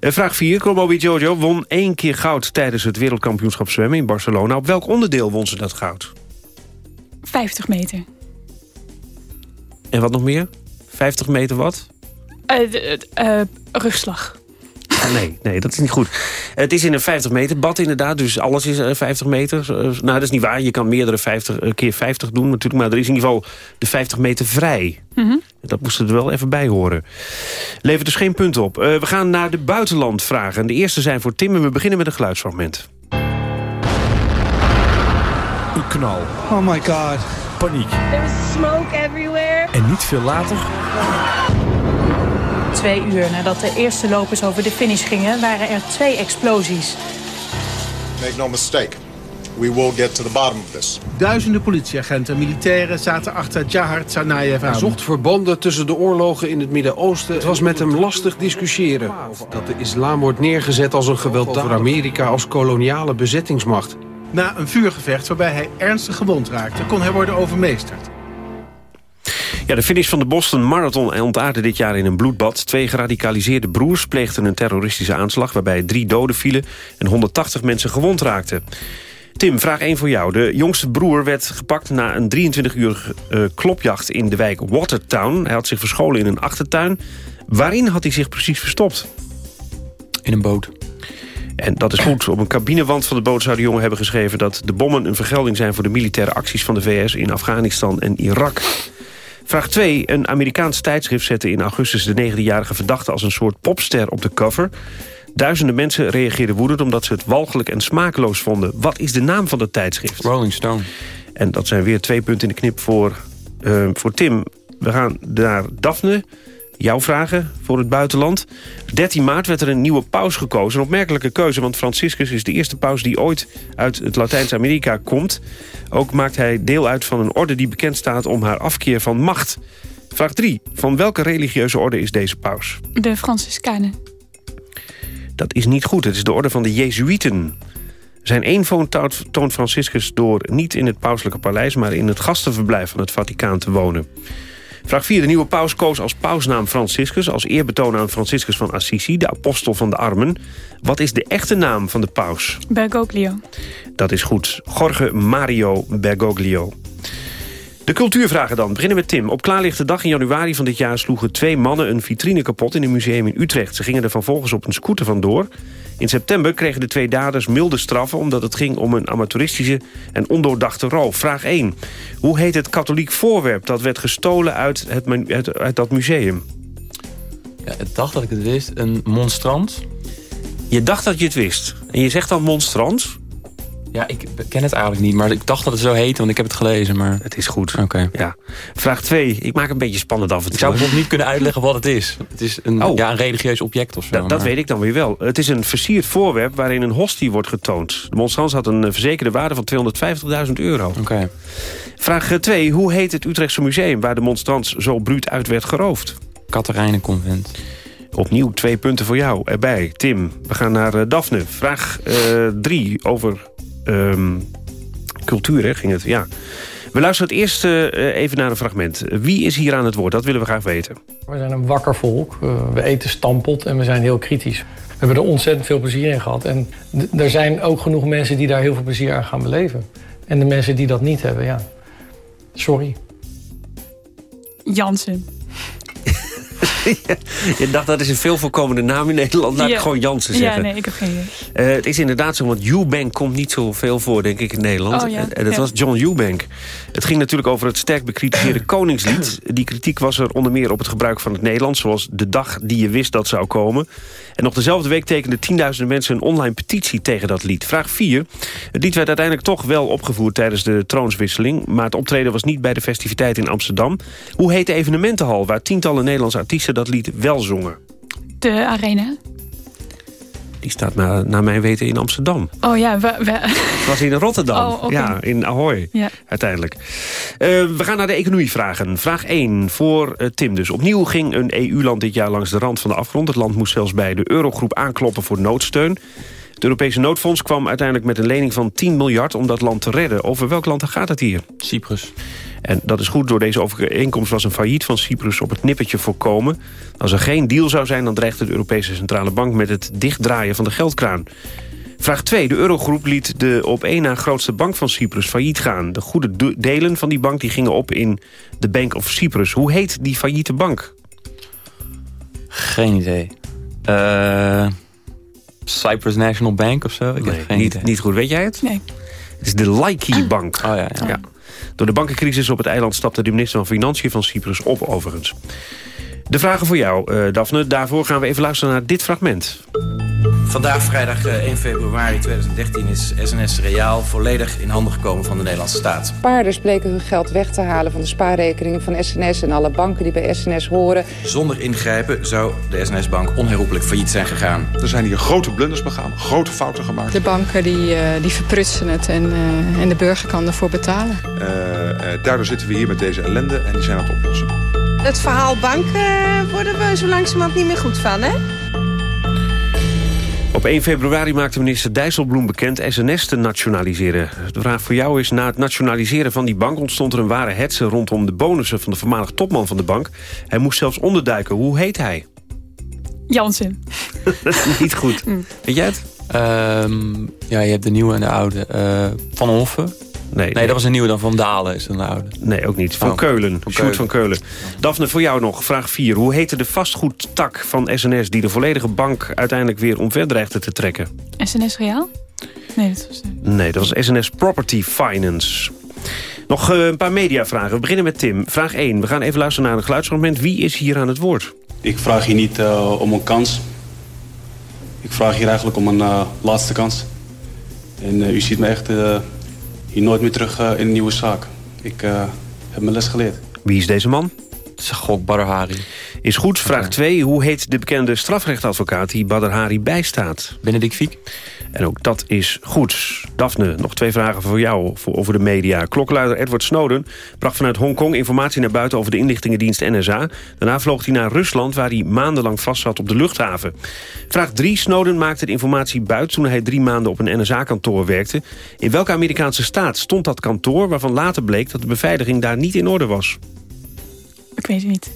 Uh, vraag 4. Chromo Jojo won één keer goud... tijdens het wereldkampioenschap zwemmen in Barcelona. Op welk onderdeel won ze dat goud? 50 meter. En wat nog meer? 50 meter wat? Uh, rugslag. Ah, nee, nee, dat is niet goed. Het is in een 50 meter bad inderdaad, dus alles is 50 meter. Nou, dat is niet waar. Je kan meerdere 50, keer 50 doen natuurlijk. Maar er is in ieder geval de 50 meter vrij. Mm -hmm. Dat moest er wel even bij horen. Levert dus geen punt op. Uh, we gaan naar de buitenlandvragen. De eerste zijn voor Tim en we beginnen met een geluidsfragment. Een knal. Oh my god. Paniek. There was smoke everywhere. En niet veel later... Twee uur nadat de eerste lopers over de finish gingen... waren er twee explosies. Make no mistake. We will get to the bottom of this. Duizenden politieagenten en militairen zaten achter Jahar Tsarnaev aan. Hij zocht verbanden tussen de oorlogen in het Midden-Oosten. Het was met hem lastig discussiëren. Dat de islam wordt neergezet als een gewelddadig... Over Amerika als koloniale bezettingsmacht. Na een vuurgevecht waarbij hij ernstig gewond raakte... kon hij worden overmeesterd. Ja, de finish van de Boston Marathon ontaarde dit jaar in een bloedbad. Twee geradicaliseerde broers pleegden een terroristische aanslag... waarbij drie doden vielen en 180 mensen gewond raakten. Tim, vraag 1 voor jou. De jongste broer werd gepakt na een 23-urige uh, klopjacht in de wijk Watertown. Hij had zich verscholen in een achtertuin. Waarin had hij zich precies verstopt? In een boot. En dat is goed. Op een cabinewand van de boot zou de jongen hebben geschreven... dat de bommen een vergelding zijn voor de militaire acties van de VS... in Afghanistan en Irak. Vraag 2. Een Amerikaans tijdschrift zette in augustus de 9-jarige verdachte... als een soort popster op de cover. Duizenden mensen reageerden woedend... omdat ze het walgelijk en smakeloos vonden. Wat is de naam van dat tijdschrift? Rolling Stone. En dat zijn weer twee punten in de knip voor, uh, voor Tim. We gaan naar Daphne jouw vragen voor het buitenland. 13 maart werd er een nieuwe paus gekozen. Een opmerkelijke keuze, want Franciscus is de eerste paus... die ooit uit het Latijns-Amerika komt. Ook maakt hij deel uit van een orde die bekend staat... om haar afkeer van macht. Vraag 3. Van welke religieuze orde is deze paus? De Franciscanen. Dat is niet goed. Het is de orde van de Jezuïeten. Zijn eenvoon toont Franciscus door niet in het pauselijke paleis... maar in het gastenverblijf van het Vaticaan te wonen. Vraag 4. De nieuwe paus koos als pausnaam Franciscus... als eerbetoon aan Franciscus van Assisi, de apostel van de armen. Wat is de echte naam van de paus? Bergoglio. Dat is goed. Jorge Mario Bergoglio. De cultuurvragen dan. Beginnen met Tim. Op klaarlichte dag in januari van dit jaar sloegen twee mannen een vitrine kapot in een museum in Utrecht. Ze gingen er vervolgens op een scooter vandoor. In september kregen de twee daders milde straffen... omdat het ging om een amateuristische en ondoordachte roof. Vraag 1. Hoe heet het katholiek voorwerp dat werd gestolen uit, het, uit, uit dat museum? Ja, ik dacht dat ik het wist. Een monstrans? Je dacht dat je het wist. En je zegt dan monstrans? Ja, ik ken het eigenlijk niet, maar ik dacht dat het zo heet, want ik heb het gelezen. Maar... Het is goed. Oké. Ja. Vraag 2. Ik maak een beetje spannend af en toe. Ik zou bijvoorbeeld niet kunnen uitleggen wat het is. Het is een, oh. ja, een religieus object of zo. Da dat weet ik dan weer wel. Het is een versierd voorwerp waarin een hostie wordt getoond. De monstrans had een verzekerde waarde van 250.000 euro. Oké. Vraag 2. Hoe heet het Utrechtse museum waar de monstrans zo bruut uit werd geroofd? Katerijnenconvent. Opnieuw twee punten voor jou erbij. Tim, we gaan naar uh, Daphne. Vraag 3 uh, over um, cultuur, hè, ging het. Ja. We luisteren het eerst uh, even naar een fragment. Wie is hier aan het woord? Dat willen we graag weten. We zijn een wakker volk. Uh, we eten stampot en we zijn heel kritisch. We hebben er ontzettend veel plezier in gehad. En er zijn ook genoeg mensen die daar heel veel plezier aan gaan beleven. En de mensen die dat niet hebben, ja. Sorry. Jansen. <laughs> je dacht, dat is een veel voorkomende naam in Nederland. Laat ja. ik gewoon Jansen zeggen. Ja, nee, ik heb geen idee. Uh, het is inderdaad zo, want Eubank komt niet zo veel voor, denk ik, in Nederland. Oh, ja. En dat ja. was John Eubank. Het ging natuurlijk over het sterk bekritiseerde <clears throat> Koningslied. Die kritiek was er onder meer op het gebruik van het Nederlands... zoals de dag die je wist dat zou komen. En nog dezelfde week tekenden tienduizenden mensen... een online petitie tegen dat lied. Vraag 4. Het lied werd uiteindelijk toch wel opgevoerd tijdens de troonswisseling... maar het optreden was niet bij de festiviteit in Amsterdam. Hoe heet de evenementenhal waar tientallen Nederlandse artiesten dat lied wel zongen? De Arena. Die staat naar, naar mijn weten in Amsterdam. Oh ja, we, we... Het was in Rotterdam. <laughs> Oh, okay. Ja, in Ahoy. Ja. Uiteindelijk. Uh, we gaan naar de economievragen. Vraag 1 voor uh, Tim dus. Opnieuw ging een EU-land dit jaar langs de rand van de afgrond. Het land moest zelfs bij de eurogroep aankloppen voor noodsteun. Het Europese noodfonds kwam uiteindelijk met een lening van 10 miljard... om dat land te redden. Over welk land gaat het hier? Cyprus. En dat is goed. Door deze overeenkomst was een failliet van Cyprus op het nippertje voorkomen. Als er geen deal zou zijn, dan dreigt de Europese Centrale Bank... met het dichtdraaien van de geldkraan. Vraag 2. De Eurogroep liet de op één na grootste bank van Cyprus failliet gaan. De goede delen van die bank die gingen op in de Bank of Cyprus. Hoe heet die failliete bank? Geen idee. Uh, Cyprus National Bank of zo? Ik nee, heb geen niet, idee. niet goed. Weet jij het? Nee. Het is de Laiki Bank. Oh ja, ja. ja. Door de bankencrisis op het eiland stapte de minister van Financiën van Cyprus op overigens. De vragen voor jou, uh, Daphne. Daarvoor gaan we even luisteren naar dit fragment. Vandaag, vrijdag 1 februari 2013, is SNS Reaal volledig in handen gekomen van de Nederlandse staat. Spaarders bleken hun geld weg te halen van de spaarrekeningen van SNS en alle banken die bij SNS horen. Zonder ingrijpen zou de SNS-bank onherroepelijk failliet zijn gegaan. Er zijn hier grote blunders begaan, grote fouten gemaakt. De banken die, uh, die verprutsen het en, uh, en de burger kan ervoor betalen. Uh, daardoor zitten we hier met deze ellende en die zijn aan het oplossen. Het verhaal banken worden we zo langzamerhand niet meer goed van, hè? Op 1 februari maakte minister Dijsselbloem bekend SNS te nationaliseren. De vraag voor jou is, na het nationaliseren van die bank... ontstond er een ware hetze rondom de bonussen van de voormalig topman van de bank. Hij moest zelfs onderduiken. Hoe heet hij? Jansen. <laughs> Niet goed. Weet jij het? Ehm, ja, je hebt de nieuwe en de oude. Eh, van Hoffen. Nee, nee, dat was een nieuwe dan. Van Dalen is dan de oude. Nee, ook niet. Van Oh, Keulen. van Sjoerd van Keulen. Daphne, voor jou nog. Vraag 4. Hoe heette de vastgoedtak van SNS... die de volledige bank uiteindelijk weer omver dreigde te trekken? SNS Reaal? Nee, dat was... Nee, dat was SNS Property Finance. Nog eh, een paar mediavragen. We beginnen met Tim. Vraag 1. We gaan even luisteren naar een geluidsfragment. Wie is hier aan het woord? Ik vraag hier niet eh, om een kans. Ik vraag hier eigenlijk om een eh, laatste kans. En eh, u ziet me echt eh, hier nooit meer terug eh, in een nieuwe zaak. Ik eh, heb mijn les geleerd. Wie is deze man? Gok Badr Hari. Is goed. Vraag 2. Hoe heet de bekende strafrechtadvocaat die Badr Hari bijstaat? Benedict Fiek. En ook dat is goed. Daphne, nog twee vragen voor jou voor, over de media. Klokluider Edward Snowden bracht vanuit Hongkong informatie naar buiten over de inlichtingendienst NSA. Daarna vloog hij naar Rusland waar hij maandenlang vast zat op de luchthaven. Vraag 3. Snowden maakte de informatie buiten toen hij drie maanden op een NSA-kantoor werkte. In welke Amerikaanse staat stond dat kantoor waarvan later bleek dat de beveiliging daar niet in orde was? Ik weet het niet.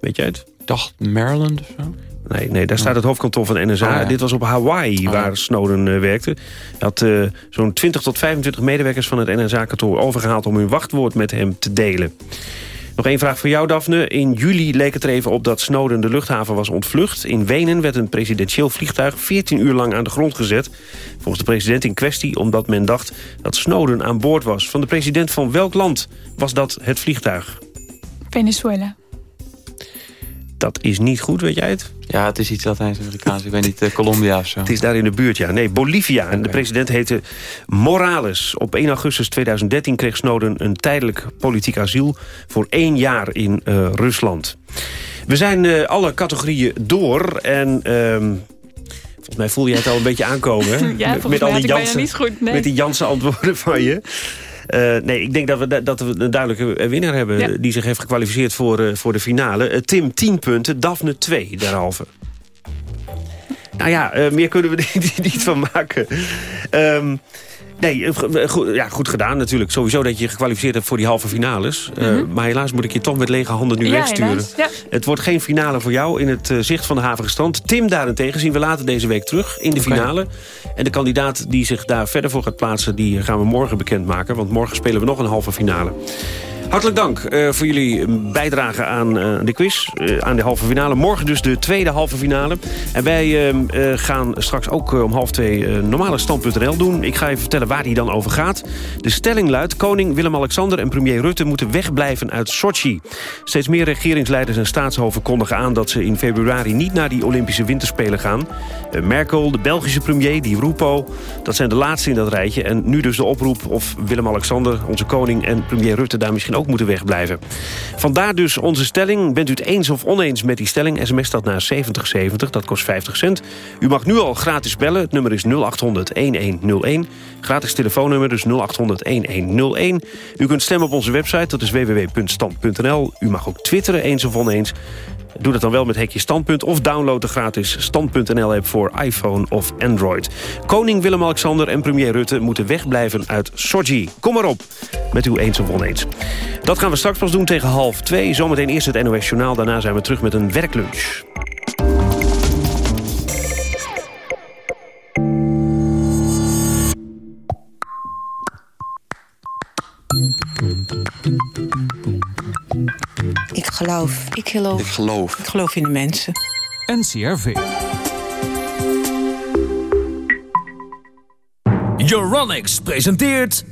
Weet jij het? Ik dacht Maryland of zo. Nee, nee, daar staat het hoofdkantoor van NSA. Oh, ja. Dit was op Hawaii, waar Snowden eh, werkte. Hij had eh, zo'n 20 tot 25 medewerkers van het NSA-kantoor overgehaald... om hun wachtwoord met hem te delen. Nog één vraag voor jou, Daphne. In juli leek het er even op dat Snowden de luchthaven was ontvlucht. In Wenen werd een presidentieel vliegtuig 14 uur lang aan de grond gezet. Volgens de president in kwestie omdat men dacht dat Snowden aan boord was. Van de president van welk land was dat het vliegtuig? Venezuela. Dat is niet goed, weet jij het? Ja, het is iets Latijns-Amerikaans. Ik weet niet, eh, Colombia of zo. Het is daar in de buurt, ja. Nee, Bolivia. En de president heette Morales. Op 1 augustus 2013 kreeg Snowden een tijdelijk politiek asiel... voor één jaar in eh, Rusland. We zijn eh, alle categorieën door. En ehm, volgens mij voel jij het al een beetje aankomen. hè? <laughs> Ja, volgens mij had ik bijna niet goed, nee. Met die Jansen antwoorden van je. Eh, nee, ik denk dat we, da- dat we een duidelijke winnaar hebben... Ja. die zich heeft gekwalificeerd voor, eh, voor de finale. Eh, Tim 10 punten, Daphne 2 derhalve. Nou ja, meer kunnen we er <laughs> niet- niet van maken. Ehm, nee, eh, go- goed, ja, goed gedaan natuurlijk. Sowieso dat je je gekwalificeerd hebt voor die halve finales. Eh, Mhm. Maar helaas moet ik je toch met lege handen nu Ja, wegsturen. ja. Het wordt geen finale voor jou in het eh, zicht van de havige stand. Tim daarentegen zien we later deze week terug in de finale. En de kandidaat die zich daar verder voor gaat plaatsen... die gaan we morgen bekendmaken. Want morgen spelen we nog een halve finale. Hartelijk dank eh, voor jullie bijdrage aan eh, de quiz, eh, aan de halve finale. Morgen dus de tweede halve finale. En wij gaan straks ook om half twee normale stand.nl doen. Ik ga even vertellen waar die dan over gaat. De stelling luidt, koning Willem-Alexander en premier Rutte moeten wegblijven uit Sochi. Steeds meer regeringsleiders en staatshoven kondigen aan dat ze in februari niet naar die Olympische Winterspelen gaan. Merkel, de Belgische premier, Di Rupo, dat zijn de laatste in dat rijtje. En nu dus de oproep of Willem-Alexander, onze koning en premier Rutte daar misschien ook moeten wegblijven. Vandaar dus onze stelling. Bent u het eens of oneens met die stelling? SMS dat naar 7070, dat kost 50 cent. U mag nu al gratis bellen. Het nummer is 0800-1101. Gratis telefoonnummer, dus 0800-1101. U kunt stemmen op onze website, dat is www.stand.nl. U mag ook twitteren, eens of oneens. Doe dat dan wel met hekje standpunt of download de gratis stand.nl-app voor iPhone of Android. Koning Willem-Alexander en premier Rutte moeten wegblijven uit Sochi. Kom maar op met uw eens of oneens. Dat gaan we straks pas doen tegen half twee. Zometeen eerst het NOS Journaal, daarna zijn we terug met een werklunch. Geloof. Ik geloof. Ik geloof. Ik geloof in de mensen. NCRV. Euronics presenteert...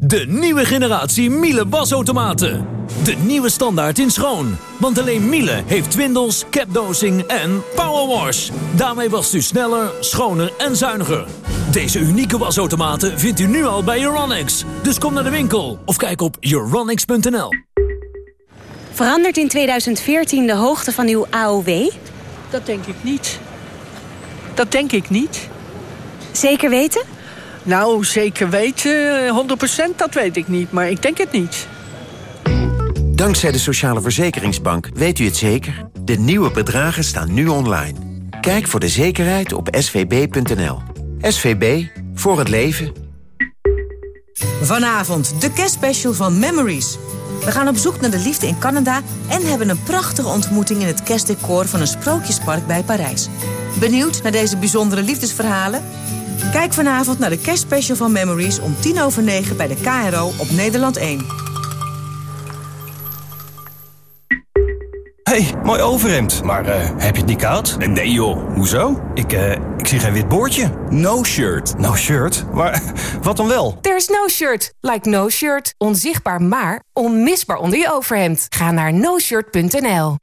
de nieuwe generatie Miele wasautomaten. De nieuwe standaard in schoon. Want alleen Miele heeft twindels, capdosing en powerwash. Daarmee wast u sneller, schoner en zuiniger. Deze unieke wasautomaten vindt u nu al bij Euronics. Dus kom naar de winkel of kijk op euronics.nl. Verandert in 2014 de hoogte van uw AOW? Dat denk ik niet. Dat denk ik niet. Zeker weten? Nou, zeker weten, 100% dat weet ik niet, maar ik denk het niet. Dankzij de Sociale Verzekeringsbank weet u het zeker. De nieuwe bedragen staan nu online. Kijk voor de zekerheid op svb.nl. SVB, voor het leven. Vanavond de kerstspecial van Memories. We gaan op zoek naar de liefde in Canada... en hebben een prachtige ontmoeting in het kerstdecor van een sprookjespark bij Parijs. Benieuwd naar deze bijzondere liefdesverhalen? Kijk vanavond naar de kerstspecial van Memories om tien over negen bij de KRO op Nederland 1. Hey, mooi overhemd. Maar uh, heb je het niet koud? Nee joh, hoezo? Ik, uh, ik zie geen wit boordje. No shirt. No shirt? Maar <laughs> wat dan wel? There's no shirt. Like no shirt. Onzichtbaar maar onmisbaar onder je overhemd. Ga naar noshirt.nl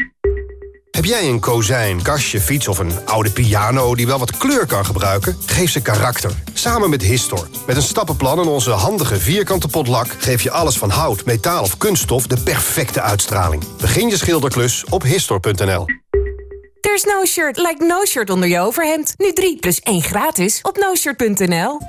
heb jij een kozijn, kastje, fiets of een oude piano die wel wat kleur kan gebruiken? Geef ze karakter. Samen met Histor. Met een stappenplan en onze handige vierkante potlak... geef je alles van hout, metaal of kunststof de perfecte uitstraling. Begin je schilderklus op Histor.nl. There's no shirt like no shirt onder je overhemd. Nu 3 plus 1 gratis op noshirt.nl.